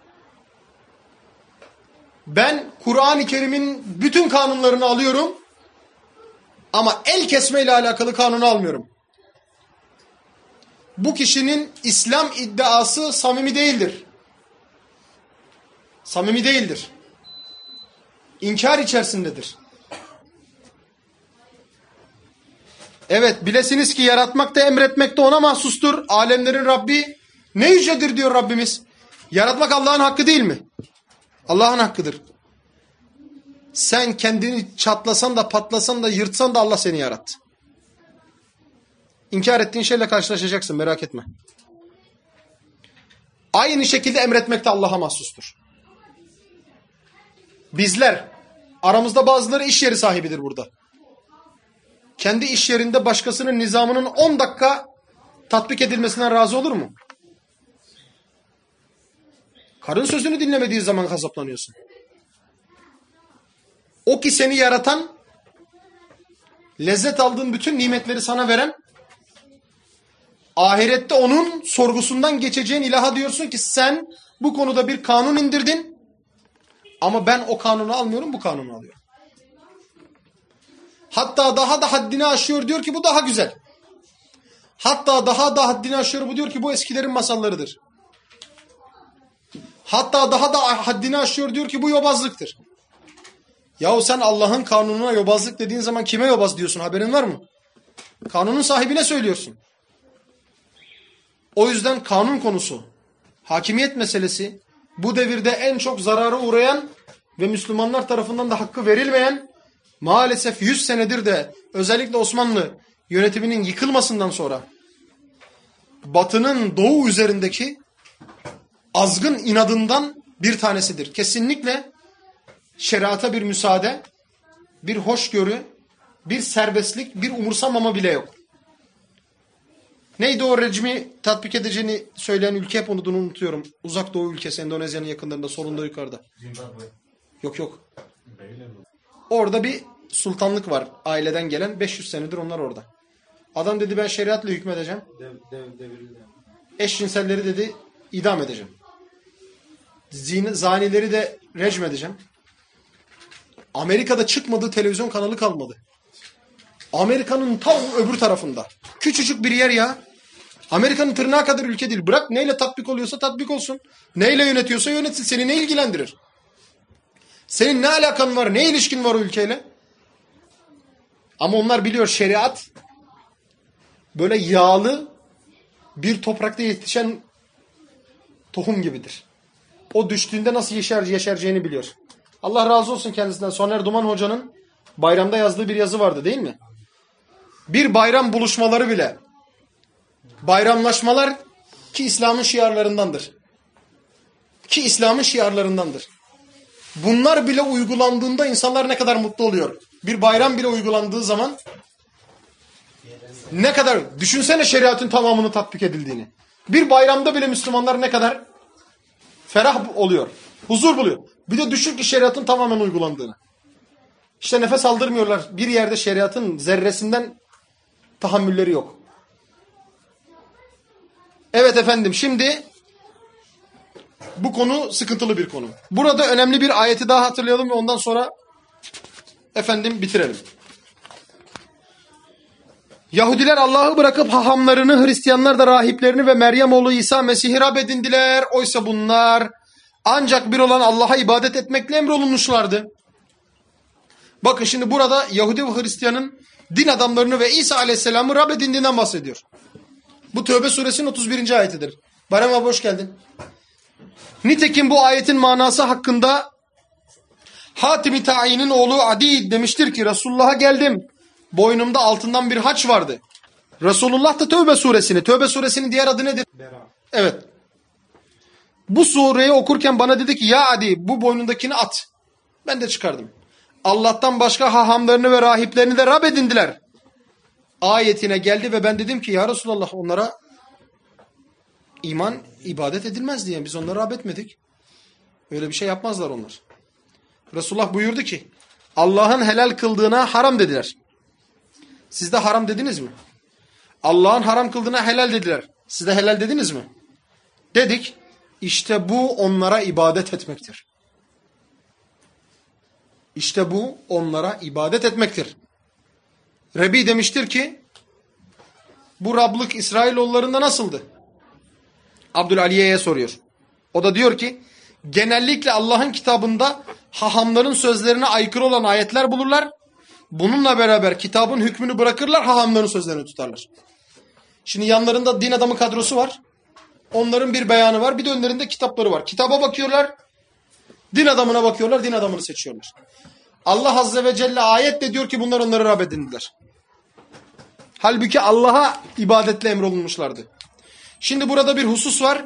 Speaker 1: Ben Kur'an-ı Kerim'in bütün kanunlarını alıyorum ama el kesme ile alakalı kanunu almıyorum. Bu kişinin İslam iddiası samimi değildir. Samimi değildir. İnkar içerisindedir. Evet bilesiniz ki yaratmak da emretmek de ona mahsustur. Alemlerin Rabbi ne yücedir diyor Rabbimiz. Yaratmak Allah'ın hakkı değil mi? Allah'ın hakkıdır. Sen kendini çatlasan da patlasan da yırtsan da Allah seni yarattı. İnkar ettiğin şeyle karşılaşacaksın merak etme. Aynı şekilde emretmek de Allah'a mahsustur. Bizler aramızda bazıları iş yeri sahibidir burada. Kendi iş yerinde başkasının nizamının 10 dakika tatbik edilmesinden razı olur mu? Karın sözünü dinlemediği zaman gazaplanıyorsun. O ki seni yaratan, lezzet aldığın bütün nimetleri sana veren, ahirette onun sorgusundan geçeceğin ilaha diyorsun ki sen bu konuda bir kanun indirdin ama ben o kanunu almıyorum bu kanunu alıyorum. Hatta daha da haddini aşıyor diyor ki bu daha güzel. Hatta daha da haddini aşıyor bu diyor ki bu eskilerin masallarıdır. Hatta daha da haddini aşıyor diyor ki bu yobazlıktır. Yahu sen Allah'ın kanununa yobazlık dediğin zaman kime yobaz diyorsun haberin var mı? Kanunun sahibine söylüyorsun. O yüzden kanun konusu, hakimiyet meselesi bu devirde en çok zarara uğrayan ve Müslümanlar tarafından da hakkı verilmeyen maalesef 100 senedir de özellikle Osmanlı yönetiminin yıkılmasından sonra Batı'nın doğu üzerindeki azgın inadından bir tanesidir. Kesinlikle şeriata bir müsaade, bir hoşgörü, bir serbestlik, bir umursamama bile yok. Neydi o rejimi tatbik edeceğini söyleyen ülke hep onu unutuyorum. Uzak Doğu ülkesi Endonezya'nın yakınlarında solunda yukarıda.
Speaker 2: Zimbabwe.
Speaker 1: Yok yok. Orada bir sultanlık var aileden gelen 500 senedir onlar orada. Adam dedi ben şeriatla hükmedeceğim.
Speaker 2: Dev, dev, devrildi.
Speaker 1: Eşcinselleri dedi idam edeceğim. Zini, zanileri de rejim edeceğim. Amerika'da çıkmadığı televizyon kanalı kalmadı. Amerika'nın tam öbür tarafında. Küçücük bir yer ya. Amerika'nın tırnağı kadar ülke değil. Bırak neyle tatbik oluyorsa tatbik olsun. Neyle yönetiyorsa yönetsin. Seni ne ilgilendirir? Senin ne alakan var? Ne ilişkin var o ülkeyle? Ama onlar biliyor şeriat böyle yağlı bir toprakta yetişen tohum gibidir. O düştüğünde nasıl yeşer, yeşereceğini biliyor. Allah razı olsun kendisinden. Soner Duman Hoca'nın bayramda yazdığı bir yazı vardı değil mi? Bir bayram buluşmaları bile bayramlaşmalar ki İslam'ın şiarlarındandır. Ki İslam'ın şiarlarındandır. Bunlar bile uygulandığında insanlar ne kadar mutlu oluyor. Bir bayram bile uygulandığı zaman ne kadar düşünsene şeriatın tamamını tatbik edildiğini. Bir bayramda bile Müslümanlar ne kadar ferah oluyor. Huzur buluyor. Bir de düşün ki şeriatın tamamen uygulandığını. İşte nefes aldırmıyorlar. Bir yerde şeriatın zerresinden tahammülleri yok. Evet efendim şimdi bu konu sıkıntılı bir konu. Burada önemli bir ayeti daha hatırlayalım ve ondan sonra efendim bitirelim. Yahudiler Allah'ı bırakıp hahamlarını, Hristiyanlar da rahiplerini ve Meryem oğlu İsa Mesih'i Rab edindiler. Oysa bunlar ancak bir olan Allah'a ibadet etmekle emrolunmuşlardı. Bakın şimdi burada Yahudi ve Hristiyanın din adamlarını ve İsa Aleyhisselam'ı Rab edindiğinden bahsediyor. Bu Tövbe suresinin 31. ayetidir. Barem abi hoş geldin. Nitekim bu ayetin manası hakkında Hatim-i Ta'in'in oğlu Adi demiştir ki Resulullah'a geldim. Boynumda altından bir haç vardı. Resulullah da Tövbe suresini. Tövbe suresinin diğer adı nedir? Evet. Bu sureyi okurken bana dedi ki ya Adi bu boynundakini at. Ben de çıkardım. Allah'tan başka hahamlarını ve rahiplerini de Rab edindiler. Ayetine geldi ve ben dedim ki ya Resulallah onlara iman ibadet edilmez diye biz onları Rab etmedik. Öyle bir şey yapmazlar onlar. Resulullah buyurdu ki Allah'ın helal kıldığına haram dediler. Siz de haram dediniz mi? Allah'ın haram kıldığına helal dediler. Siz de helal dediniz mi? Dedik. İşte bu onlara ibadet etmektir. İşte bu onlara ibadet etmektir. Rebi demiştir ki bu Rablık İsrailoğullarında nasıldı? Abdülaliye'ye soruyor. O da diyor ki genellikle Allah'ın kitabında hahamların sözlerine aykırı olan ayetler bulurlar. Bununla beraber kitabın hükmünü bırakırlar hahamların sözlerini tutarlar. Şimdi yanlarında din adamı kadrosu var. Onların bir beyanı var. Bir de önlerinde kitapları var. Kitaba bakıyorlar. Din adamına bakıyorlar. Din adamını seçiyorlar. Allah Azze ve Celle ayetle diyor ki bunlar onları Rab edindiler. Halbuki Allah'a ibadetle emrolunmuşlardı. Şimdi burada bir husus var.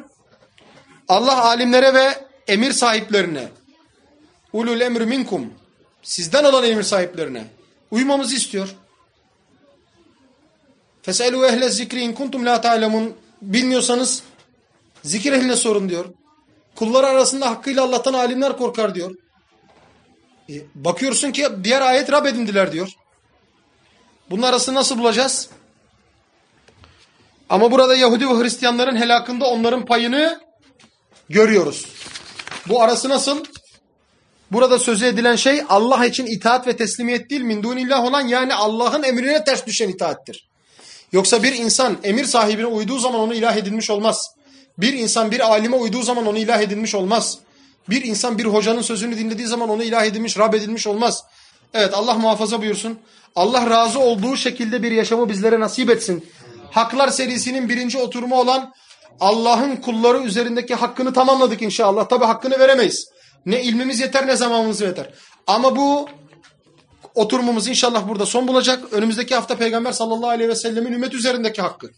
Speaker 1: Allah alimlere ve emir sahiplerine ulul emri minkum sizden olan emir sahiplerine uymamızı istiyor. Feselu ehle zikri in kuntum la ta'lemun bilmiyorsanız zikir ehline sorun diyor. Kullar arasında hakkıyla Allah'tan alimler korkar diyor. E, bakıyorsun ki diğer ayet Rab edindiler diyor. Bunun arasını nasıl bulacağız? Ama burada Yahudi ve Hristiyanların helakında onların payını görüyoruz. Bu arası nasıl? Burada sözü edilen şey Allah için itaat ve teslimiyet değil min dunillah olan yani Allah'ın emrine ters düşen itaattir. Yoksa bir insan emir sahibine uyduğu zaman onu ilah edilmiş olmaz. Bir insan bir alime uyduğu zaman onu ilah edilmiş olmaz. Bir insan bir hocanın sözünü dinlediği zaman onu ilah edilmiş, Rab edilmiş olmaz. Evet Allah muhafaza buyursun. Allah razı olduğu şekilde bir yaşamı bizlere nasip etsin. Haklar serisinin birinci oturumu olan Allah'ın kulları üzerindeki hakkını tamamladık inşallah. Tabi hakkını veremeyiz. Ne ilmimiz yeter ne zamanımız yeter. Ama bu oturumumuz inşallah burada son bulacak. Önümüzdeki hafta Peygamber sallallahu aleyhi ve sellemin ümmet üzerindeki hakkı.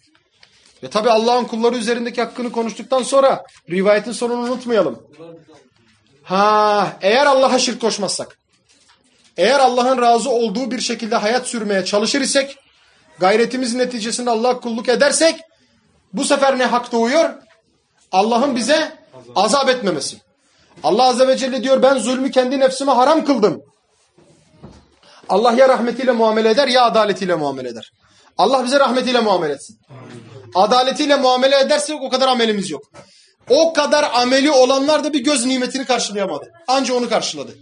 Speaker 1: Ve tabi Allah'ın kulları üzerindeki hakkını konuştuktan sonra rivayetin sonunu unutmayalım. Ha, eğer Allah'a şirk koşmazsak, eğer Allah'ın razı olduğu bir şekilde hayat sürmeye çalışır isek, gayretimizin neticesinde Allah'a kulluk edersek, bu sefer ne hak doğuyor? Allah'ın bize azap etmemesi. Allah Azze ve Celle diyor ben zulmü kendi nefsime haram kıldım. Allah ya rahmetiyle muamele eder ya adaletiyle muamele eder. Allah bize rahmetiyle muamele etsin. Adaletiyle muamele edersek o kadar amelimiz yok. O kadar ameli olanlar da bir göz nimetini karşılayamadı. Anca onu karşıladı.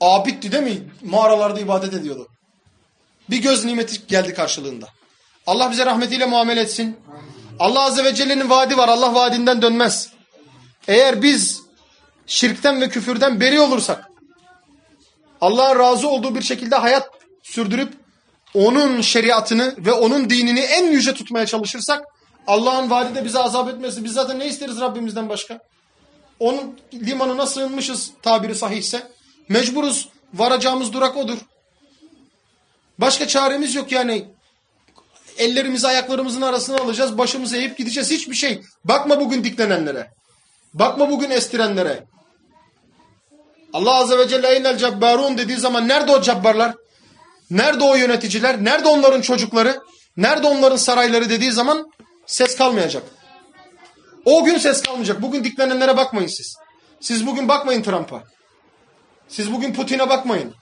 Speaker 1: Abitti değil mi? Mağaralarda ibadet ediyordu. Bir göz nimeti geldi karşılığında. Allah bize rahmetiyle muamele etsin. Allah Azze ve Celle'nin vaadi var. Allah vaadinden dönmez. Eğer biz şirkten ve küfürden beri olursak, Allah'ın razı olduğu bir şekilde hayat sürdürüp onun şeriatını ve onun dinini en yüce tutmaya çalışırsak Allah'ın vaadi de bize azap etmesi. Biz zaten ne isteriz Rabbimizden başka? Onun limanına sığınmışız tabiri sahihse. Mecburuz. Varacağımız durak odur. Başka çaremiz yok yani. Ellerimizi ayaklarımızın arasına alacağız. Başımızı eğip gideceğiz. Hiçbir şey. Bakma bugün diklenenlere. Bakma bugün estirenlere. Allah Azze ve Celle eynel cebbarun dediği zaman nerede o cabbarlar? Nerede o yöneticiler? Nerede onların çocukları? Nerede onların sarayları dediği zaman ses kalmayacak. O gün ses kalmayacak. Bugün diklenenlere bakmayın siz. Siz bugün bakmayın Trump'a. Siz bugün Putin'e bakmayın.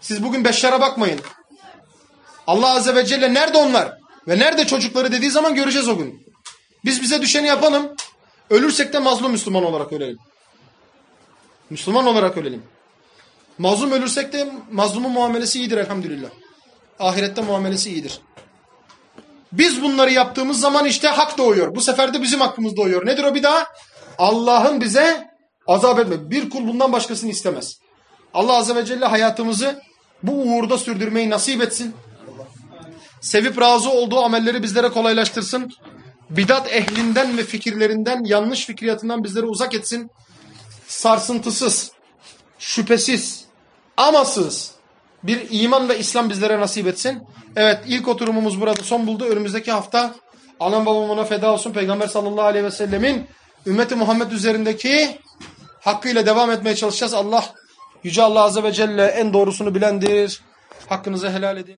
Speaker 1: Siz bugün Beşşar'a bakmayın. Allah Azze ve Celle nerede onlar? Ve nerede çocukları dediği zaman göreceğiz o gün. Biz bize düşeni yapalım. Ölürsek de mazlum Müslüman olarak ölelim. Müslüman olarak ölelim. Mazlum ölürsek de mazlumun muamelesi iyidir elhamdülillah. Ahirette muamelesi iyidir. Biz bunları yaptığımız zaman işte hak doğuyor. Bu sefer de bizim hakkımız doğuyor. Nedir o bir daha? Allah'ın bize azap etme. Bir kul bundan başkasını istemez. Allah Azze ve Celle hayatımızı bu uğurda sürdürmeyi nasip etsin. Sevip razı olduğu amelleri bizlere kolaylaştırsın. Bidat ehlinden ve fikirlerinden, yanlış fikriyatından bizleri uzak etsin. Sarsıntısız, şüphesiz, amasız bir iman ve İslam bizlere nasip etsin. Evet ilk oturumumuz burada son buldu. Önümüzdeki hafta anam babam ona feda olsun. Peygamber sallallahu aleyhi ve sellemin ümmeti Muhammed üzerindeki hakkıyla devam etmeye çalışacağız. Allah Yüce Allah Azze ve Celle en doğrusunu bilendir. Hakkınızı helal edin.